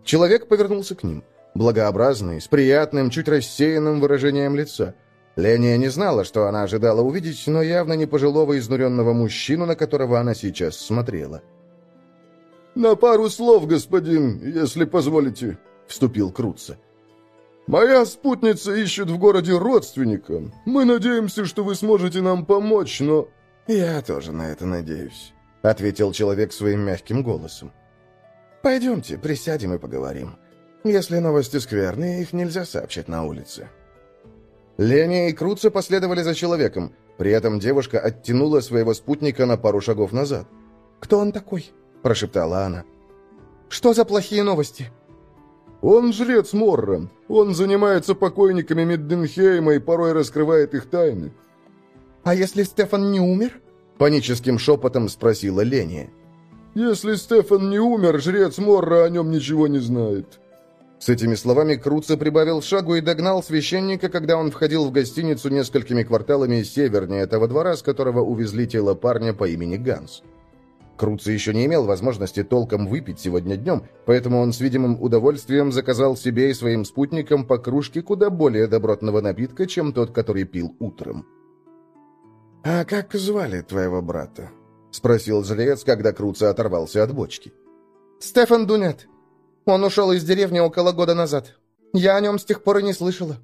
Человек повернулся к ним, благообразный, с приятным, чуть рассеянным выражением лица. Леня не знала, что она ожидала увидеть, но явно не пожилого изнуренного мужчину, на которого она сейчас смотрела. «На пару слов, господин, если позволите», — вступил Круца. «Моя спутница ищет в городе родственника. Мы надеемся, что вы сможете нам помочь, но...» «Я тоже на это надеюсь», — ответил человек своим мягким голосом. «Пойдемте, присядем и поговорим. Если новости скверные, их нельзя сообщать на улице». Леня и Круца последовали за человеком. При этом девушка оттянула своего спутника на пару шагов назад. «Кто он такой?» – прошептала она. «Что за плохие новости?» Он жрец Морра. Он занимается покойниками Мидденхейма и порой раскрывает их тайны. А если Стефан не умер? Паническим шепотом спросила Леня. Если Стефан не умер, жрец Морра о нем ничего не знает. С этими словами Круца прибавил шагу и догнал священника, когда он входил в гостиницу несколькими кварталами севернее этого двора, с которого увезли тело парня по имени Ганс. Круца еще не имел возможности толком выпить сегодня днем, поэтому он с видимым удовольствием заказал себе и своим спутникам по кружке куда более добротного напитка, чем тот, который пил утром. «А как звали твоего брата?» — спросил жрец, когда Круца оторвался от бочки. «Стефан Дунет. Он ушел из деревни около года назад. Я о нем с тех пор и не слышала».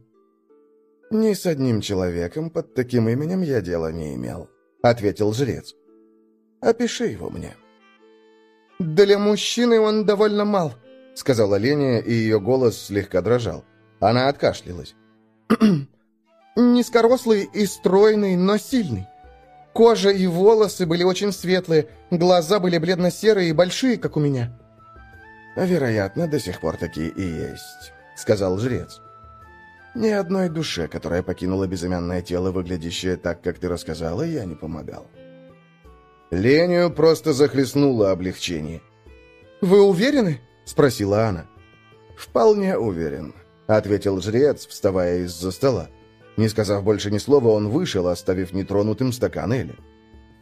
«Ни с одним человеком под таким именем я дела не имел», — ответил жрец. «Опиши его мне». «Для мужчины он довольно мал», — сказала Леня, и ее голос слегка дрожал. Она откашлялась. «Низкорослый и стройный, но сильный. Кожа и волосы были очень светлые, глаза были бледно-серые и большие, как у меня». «Вероятно, до сих пор такие и есть», — сказал жрец. «Ни одной душе, которая покинула безымянное тело, выглядящее так, как ты рассказала, я не помогал». Леню просто захлестнуло облегчение. «Вы уверены?» — спросила она. «Вполне уверен», — ответил жрец, вставая из-за стола. Не сказав больше ни слова, он вышел, оставив нетронутым стакан Эли.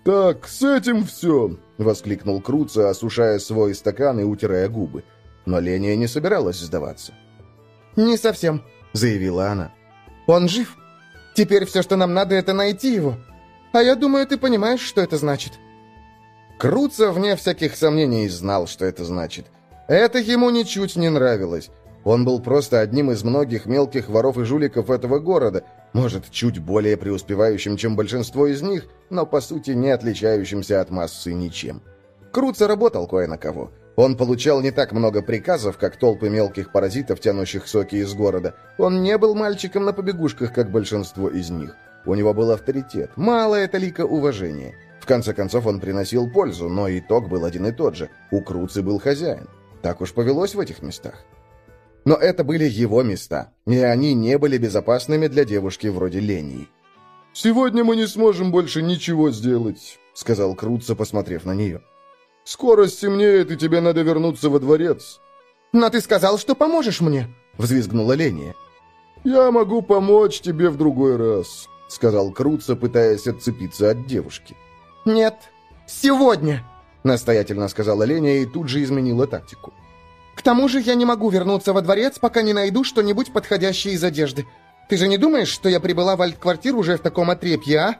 «Так, с этим все!» — воскликнул Круца, осушая свой стакан и утирая губы. Но Леня не собиралась сдаваться. «Не совсем», — заявила она. «Он жив. Теперь все, что нам надо, это найти его. А я думаю, ты понимаешь, что это значит». Круца, вне всяких сомнений, знал, что это значит. Это ему ничуть не нравилось. Он был просто одним из многих мелких воров и жуликов этого города, может, чуть более преуспевающим, чем большинство из них, но, по сути, не отличающимся от массы ничем. Круца работал кое на кого. Он получал не так много приказов, как толпы мелких паразитов, тянущих соки из города. Он не был мальчиком на побегушках, как большинство из них. У него был авторитет, малая талика уважения – в конце концов, он приносил пользу, но итог был один и тот же. У Круцы был хозяин. Так уж повелось в этих местах. Но это были его места, и они не были безопасными для девушки вроде Лении. «Сегодня мы не сможем больше ничего сделать», — сказал Круца, посмотрев на нее. «Скоро стемнеет, и тебе надо вернуться во дворец». «Но ты сказал, что поможешь мне», — взвизгнула Ления. «Я могу помочь тебе в другой раз», — сказал Круца, пытаясь отцепиться от девушки. «Нет, сегодня», — настоятельно сказала Леня и тут же изменила тактику. «К тому же я не могу вернуться во дворец, пока не найду что-нибудь подходящее из одежды. Ты же не думаешь, что я прибыла в альт-квартиру уже в таком отрепье, а?»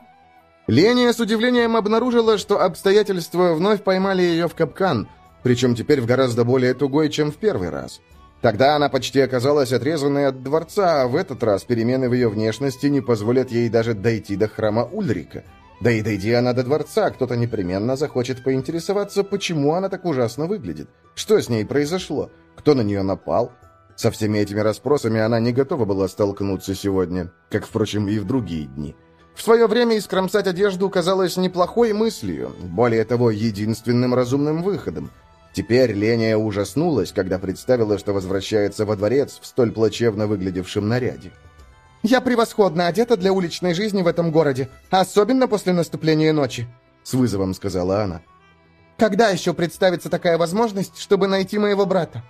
Леня с удивлением обнаружила, что обстоятельства вновь поймали ее в капкан, причем теперь в гораздо более тугой, чем в первый раз. Тогда она почти оказалась отрезанной от дворца, а в этот раз перемены в ее внешности не позволят ей даже дойти до храма Ульрика — да и дойди она до дворца, кто-то непременно захочет поинтересоваться, почему она так ужасно выглядит. Что с ней произошло? Кто на нее напал? Со всеми этими расспросами она не готова была столкнуться сегодня, как, впрочем, и в другие дни. В свое время искромсать одежду казалось неплохой мыслью, более того, единственным разумным выходом. Теперь Леня ужаснулась, когда представила, что возвращается во дворец в столь плачевно выглядевшем наряде. Я превосходно одета для уличной жизни в этом городе, особенно после наступления ночи», — с вызовом сказала она. «Когда еще представится такая возможность, чтобы найти моего брата?»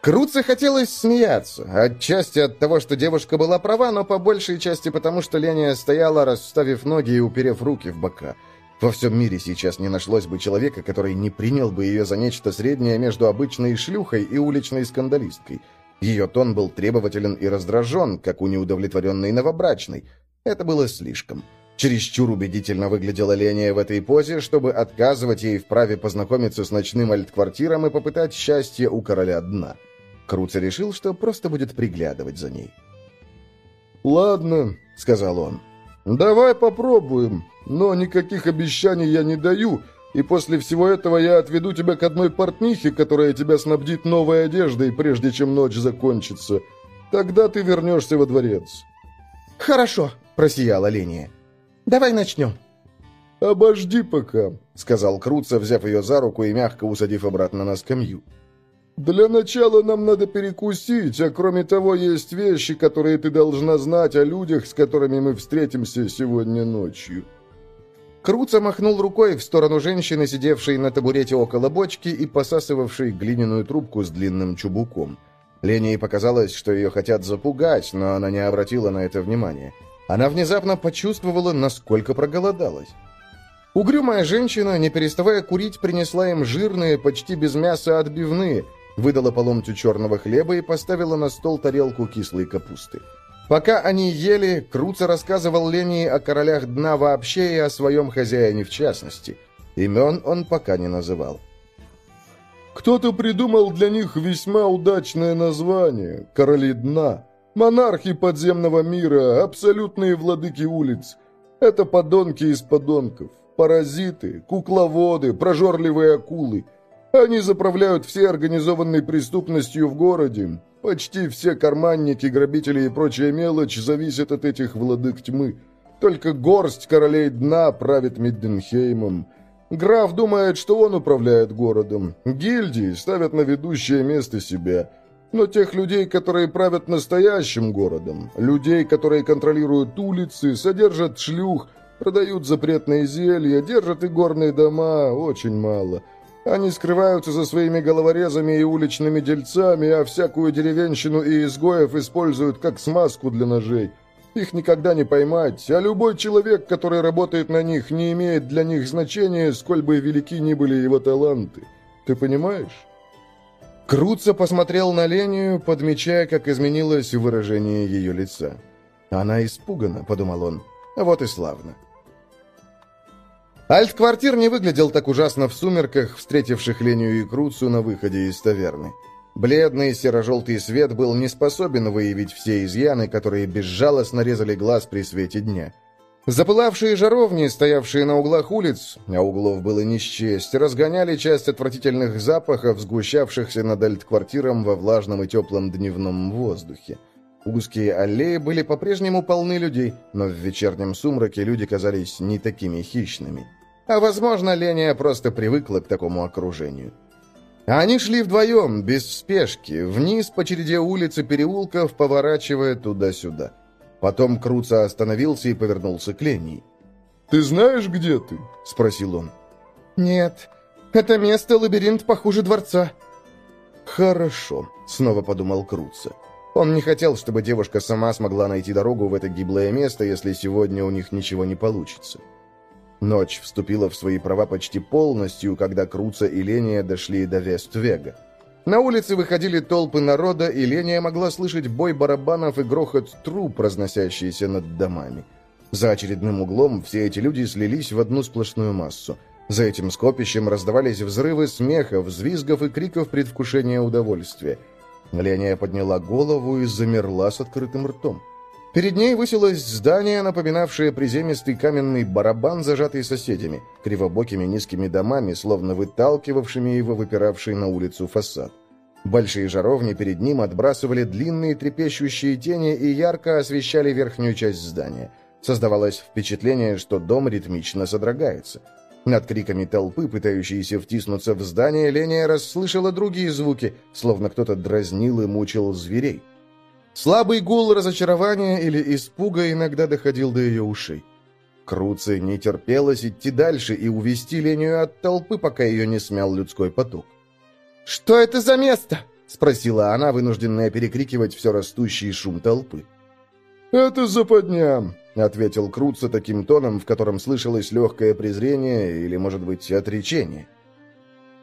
Круце хотелось смеяться, отчасти от того, что девушка была права, но по большей части потому, что Леня стояла, расставив ноги и уперев руки в бока. Во всем мире сейчас не нашлось бы человека, который не принял бы ее за нечто среднее между обычной шлюхой и уличной скандалисткой — ее тон был требователен и раздражен, как у неудовлетворенной новобрачной. Это было слишком. Чересчур убедительно выглядела Леня в этой позе, чтобы отказывать ей в праве познакомиться с ночным альтквартиром и попытать счастье у короля дна. Круца решил, что просто будет приглядывать за ней. «Ладно», — сказал он, — «давай попробуем, но никаких обещаний я не даю, и после всего этого я отведу тебя к одной портнихе, которая тебя снабдит новой одеждой, прежде чем ночь закончится. Тогда ты вернешься во дворец». «Хорошо», — просияла Ления. «Давай начнем». «Обожди пока», — сказал Круца, взяв ее за руку и мягко усадив обратно на скамью. «Для начала нам надо перекусить, а кроме того есть вещи, которые ты должна знать о людях, с которыми мы встретимся сегодня ночью». Круца махнул рукой в сторону женщины, сидевшей на табурете около бочки и посасывавшей глиняную трубку с длинным чубуком. Лене показалось, что ее хотят запугать, но она не обратила на это внимания. Она внезапно почувствовала, насколько проголодалась. Угрюмая женщина, не переставая курить, принесла им жирные, почти без мяса отбивные, выдала по черного хлеба и поставила на стол тарелку кислой капусты. Пока они ели, Круца рассказывал Лении о королях дна вообще и о своем хозяине в частности. Имен он пока не называл. Кто-то придумал для них весьма удачное название – «Короли дна». Монархи подземного мира, абсолютные владыки улиц. Это подонки из подонков, паразиты, кукловоды, прожорливые акулы. Они заправляют всей организованной преступностью в городе. Почти все карманники, грабители и прочая мелочь зависят от этих владык тьмы. Только горсть королей дна правит Мидденхеймом – Граф думает, что он управляет городом. Гильдии ставят на ведущее место себя. Но тех людей, которые правят настоящим городом, людей, которые контролируют улицы, содержат шлюх, продают запретные зелья, держат игорные дома, очень мало. Они скрываются за своими головорезами и уличными дельцами, а всякую деревенщину и изгоев используют как смазку для ножей. Их никогда не поймать, а любой человек, который работает на них, не имеет для них значения, сколь бы велики ни были его таланты. Ты понимаешь?» Круца посмотрел на Лению, подмечая, как изменилось выражение ее лица. «Она испугана», — подумал он. «Вот и славно». Альт-квартир не выглядел так ужасно в сумерках, встретивших Лению и Круцу на выходе из таверны. Бледный серо-желтый свет был не способен выявить все изъяны, которые безжалостно резали глаз при свете дня. Запылавшие жаровни, стоявшие на углах улиц, а углов было не счесть, разгоняли часть отвратительных запахов, сгущавшихся над альт-квартиром во влажном и теплом дневном воздухе. Узкие аллеи были по-прежнему полны людей, но в вечернем сумраке люди казались не такими хищными. А, возможно, Леня просто привыкла к такому окружению. Они шли вдвоем, без спешки, вниз по череде улиц и переулков, поворачивая туда-сюда. Потом Круца остановился и повернулся к Лении. «Ты знаешь, где ты?» — спросил он. «Нет, это место лабиринт похуже дворца». «Хорошо», — снова подумал Круца. Он не хотел, чтобы девушка сама смогла найти дорогу в это гиблое место, если сегодня у них ничего не получится. Ночь вступила в свои права почти полностью, когда Круца и Ления дошли до Вествега. На улице выходили толпы народа, и Ления могла слышать бой барабанов и грохот труб, разносящиеся над домами. За очередным углом все эти люди слились в одну сплошную массу. За этим скопищем раздавались взрывы смеха, взвизгов и криков предвкушения удовольствия. Ления подняла голову и замерла с открытым ртом. Перед ней высилось здание, напоминавшее приземистый каменный барабан, зажатый соседями, кривобокими низкими домами, словно выталкивавшими его выпиравший на улицу фасад. Большие жаровни перед ним отбрасывали длинные трепещущие тени и ярко освещали верхнюю часть здания. Создавалось впечатление, что дом ритмично содрогается. Над криками толпы, пытающейся втиснуться в здание, Леня расслышала другие звуки, словно кто-то дразнил и мучил зверей. Слабый гул разочарования или испуга иногда доходил до ее ушей. Круце не терпелось идти дальше и увести Лению от толпы, пока ее не смял людской поток. «Что это за место?» — спросила она, вынужденная перекрикивать все растущий шум толпы. «Это западня», — ответил Круца таким тоном, в котором слышалось легкое презрение или, может быть, отречение.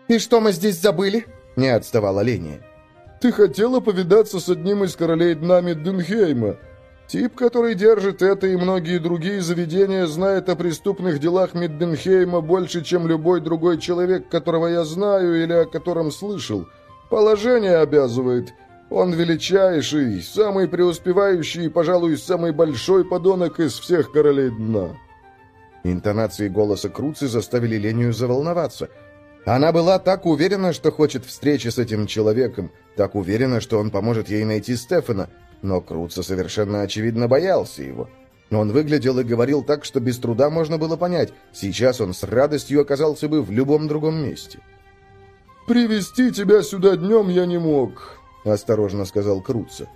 «И что мы здесь забыли?» — не отставала Ления. Ты хотела повидаться с одним из королей днами Дунхейма. Тип, который держит это и многие другие заведения, знает о преступных делах Мидденхейма больше, чем любой другой человек, которого я знаю или о котором слышал. Положение обязывает. Он величайший, самый преуспевающий и, пожалуй, самый большой подонок из всех королей дна». Интонации голоса Круцы заставили Лению заволноваться – она была так уверена, что хочет встречи с этим человеком, так уверена, что он поможет ей найти Стефана, но Круца совершенно очевидно боялся его. Он выглядел и говорил так, что без труда можно было понять, сейчас он с радостью оказался бы в любом другом месте. «Привести тебя сюда днем я не мог», — осторожно сказал Круца.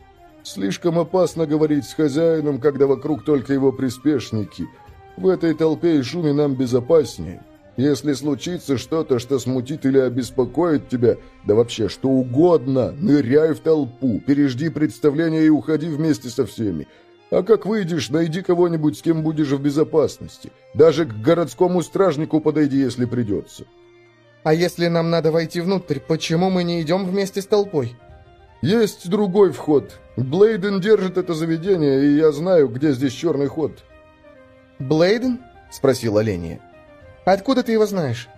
«Слишком опасно говорить с хозяином, когда вокруг только его приспешники. В этой толпе и шуме нам безопаснее». Если случится что-то, что смутит или обеспокоит тебя, да вообще что угодно, ныряй в толпу, пережди представление и уходи вместе со всеми. А как выйдешь, найди кого-нибудь, с кем будешь в безопасности. Даже к городскому стражнику подойди, если придется. А если нам надо войти внутрь, почему мы не идем вместе с толпой? Есть другой вход. Блейден держит это заведение, и я знаю, где здесь черный ход». «Блейден?» — спросила Ления. «Откуда ты его знаешь?»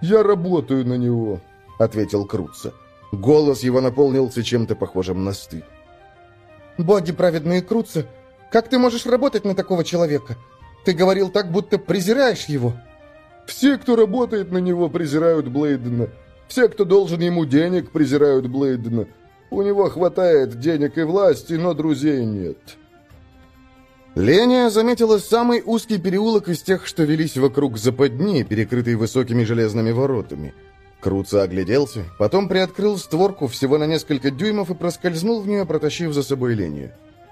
«Я работаю на него», — ответил Круца. Голос его наполнился чем-то похожим на стыд. «Боги праведные Круца, как ты можешь работать на такого человека? Ты говорил так, будто презираешь его». «Все, кто работает на него, презирают Блейдена. Все, кто должен ему денег, презирают Блейдена. У него хватает денег и власти, но друзей нет». Леня заметила самый узкий переулок из тех, что велись вокруг западни, перекрытый высокими железными воротами. Круца огляделся, потом приоткрыл створку всего на несколько дюймов и проскользнул в нее, протащив за собой Леню.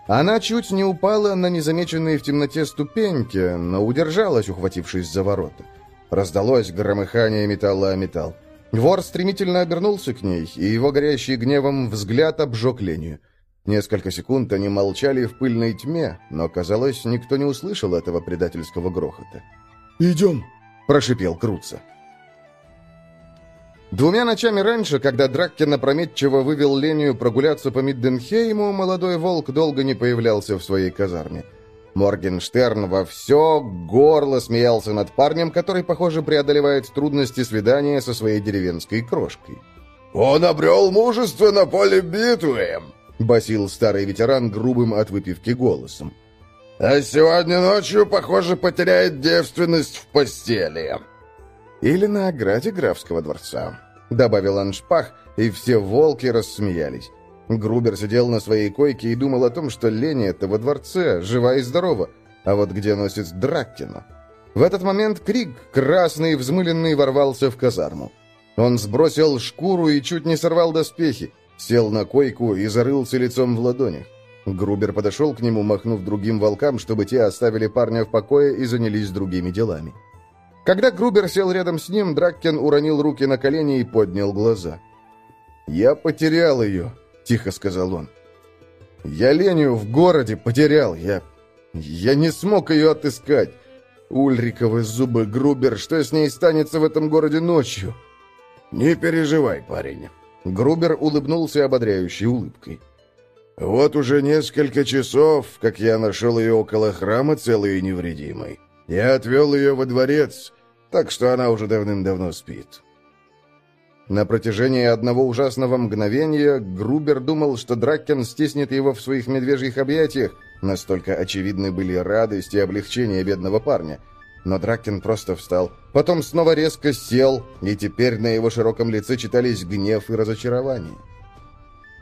Она чуть не упала на незамеченные в темноте ступеньки, но удержалась, ухватившись за ворота. Раздалось громыхание металла о металл. Вор стремительно обернулся к ней, и его горящий гневом взгляд обжег Леню. Несколько секунд они молчали в пыльной тьме, но, казалось, никто не услышал этого предательского грохота. «Идем!» – прошипел Круца. Двумя ночами раньше, когда Драккин опрометчиво вывел Лению прогуляться по Мидденхейму, молодой волк долго не появлялся в своей казарме. Моргенштерн во все горло смеялся над парнем, который, похоже, преодолевает трудности свидания со своей деревенской крошкой. «Он обрел мужество на поле битвы!» Басил старый ветеран грубым от выпивки голосом. «А сегодня ночью, похоже, потеряет девственность в постели». «Или на ограде графского дворца», — добавил Аншпах, и все волки рассмеялись. Грубер сидел на своей койке и думал о том, что Лени это во дворце, жива и здорова, а вот где носит Драккина. В этот момент Крик, красный и взмыленный, ворвался в казарму. Он сбросил шкуру и чуть не сорвал доспехи сел на койку и зарылся лицом в ладонях. Грубер подошел к нему, махнув другим волкам, чтобы те оставили парня в покое и занялись другими делами. Когда Грубер сел рядом с ним, Драккен уронил руки на колени и поднял глаза. «Я потерял ее», — тихо сказал он. «Я Леню в городе потерял. Я... я не смог ее отыскать. Ульриковы зубы, Грубер, что с ней станется в этом городе ночью?» «Не переживай, парень. Грубер улыбнулся ободряющей улыбкой. «Вот уже несколько часов, как я нашел ее около храма целой и невредимой. Я отвел ее во дворец, так что она уже давным-давно спит». На протяжении одного ужасного мгновения Грубер думал, что Дракен стиснет его в своих медвежьих объятиях, настолько очевидны были радость и облегчение бедного парня. Но Драккен просто встал, потом снова резко сел, и теперь на его широком лице читались гнев и разочарование.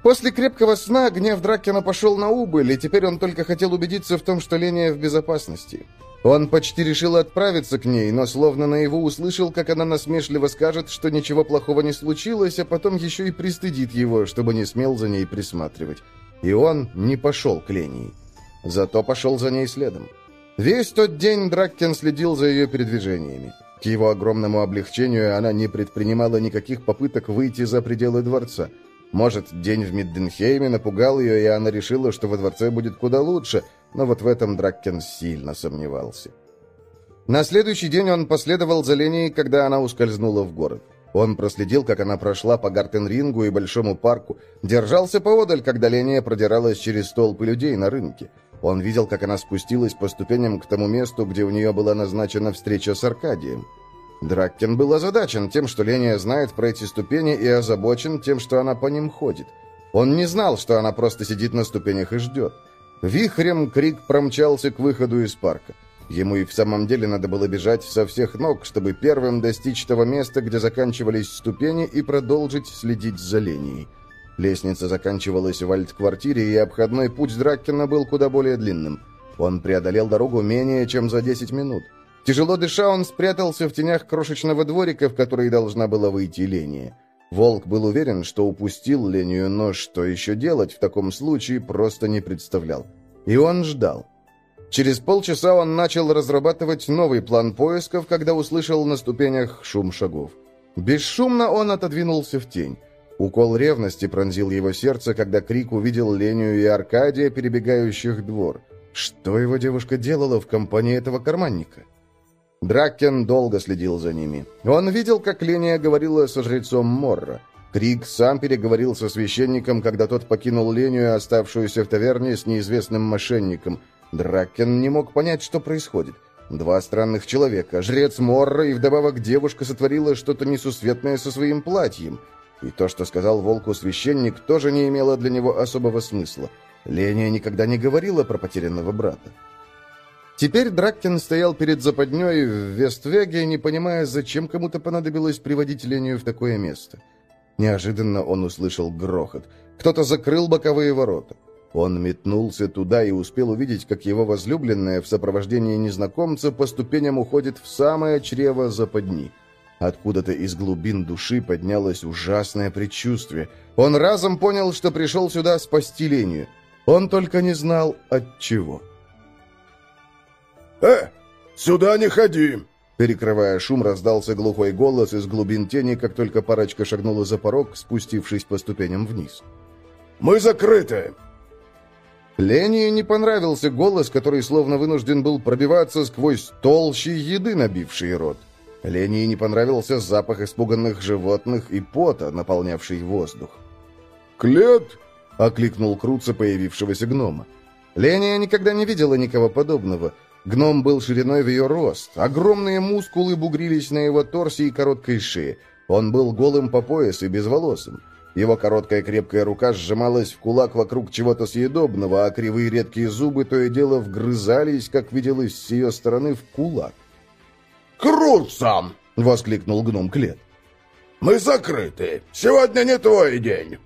После крепкого сна гнев Драккена пошел на убыль, и теперь он только хотел убедиться в том, что Леня в безопасности. Он почти решил отправиться к ней, но словно наяву услышал, как она насмешливо скажет, что ничего плохого не случилось, а потом еще и пристыдит его, чтобы не смел за ней присматривать. И он не пошел к Лении. Зато пошел за ней следом. Весь тот день Драккен следил за ее передвижениями. К его огромному облегчению она не предпринимала никаких попыток выйти за пределы дворца. Может, день в Мидденхейме напугал ее, и она решила, что во дворце будет куда лучше, но вот в этом Драккен сильно сомневался. На следующий день он последовал за Леней, когда она ускользнула в город. Он проследил, как она прошла по Гартенрингу и Большому парку, держался поодаль, когда Леня продиралась через толпы людей на рынке. Он видел, как она спустилась по ступеням к тому месту, где у нее была назначена встреча с Аркадием. Драккен был озадачен тем, что Леня знает про эти ступени, и озабочен тем, что она по ним ходит. Он не знал, что она просто сидит на ступенях и ждет. Вихрем Крик промчался к выходу из парка. Ему и в самом деле надо было бежать со всех ног, чтобы первым достичь того места, где заканчивались ступени, и продолжить следить за Ленией. Лестница заканчивалась в альт-квартире, и обходной путь Драккина был куда более длинным. Он преодолел дорогу менее чем за 10 минут. Тяжело дыша, он спрятался в тенях крошечного дворика, в который должна была выйти Ления. Волк был уверен, что упустил Лению, но что еще делать в таком случае, просто не представлял. И он ждал. Через полчаса он начал разрабатывать новый план поисков, когда услышал на ступенях шум шагов. Бесшумно он отодвинулся в тень. Укол ревности пронзил его сердце, когда Крик увидел Леню и Аркадия, перебегающих двор. Что его девушка делала в компании этого карманника? Дракен долго следил за ними. Он видел, как Леня говорила со жрецом Морра. Крик сам переговорил со священником, когда тот покинул Лению, оставшуюся в таверне с неизвестным мошенником. Дракен не мог понять, что происходит. Два странных человека, жрец Морра и вдобавок девушка сотворила что-то несусветное со своим платьем. И то, что сказал волку священник, тоже не имело для него особого смысла. Ления никогда не говорила про потерянного брата. Теперь Драккен стоял перед западней в Вествеге, не понимая, зачем кому-то понадобилось приводить Лению в такое место. Неожиданно он услышал грохот. Кто-то закрыл боковые ворота. Он метнулся туда и успел увидеть, как его возлюбленная в сопровождении незнакомца по ступеням уходит в самое чрево западни. Откуда-то из глубин души поднялось ужасное предчувствие. Он разом понял, что пришел сюда спасти Лению. Он только не знал, от чего. «Э, сюда не ходи!» Перекрывая шум, раздался глухой голос из глубин тени, как только парочка шагнула за порог, спустившись по ступеням вниз. «Мы закрыты!» Лене не понравился голос, который словно вынужден был пробиваться сквозь толщи еды, набившие рот. Лене не понравился запах испуганных животных и пота, наполнявший воздух. «Клет!» — окликнул Круца появившегося гнома. Леня никогда не видела никого подобного. Гном был шириной в ее рост. Огромные мускулы бугрились на его торсе и короткой шее. Он был голым по пояс и безволосым. Его короткая крепкая рука сжималась в кулак вокруг чего-то съедобного, а кривые редкие зубы то и дело вгрызались, как виделось с ее стороны, в кулак. «Крутсам!» — воскликнул гном Клет. «Мы закрыты. Сегодня не твой день».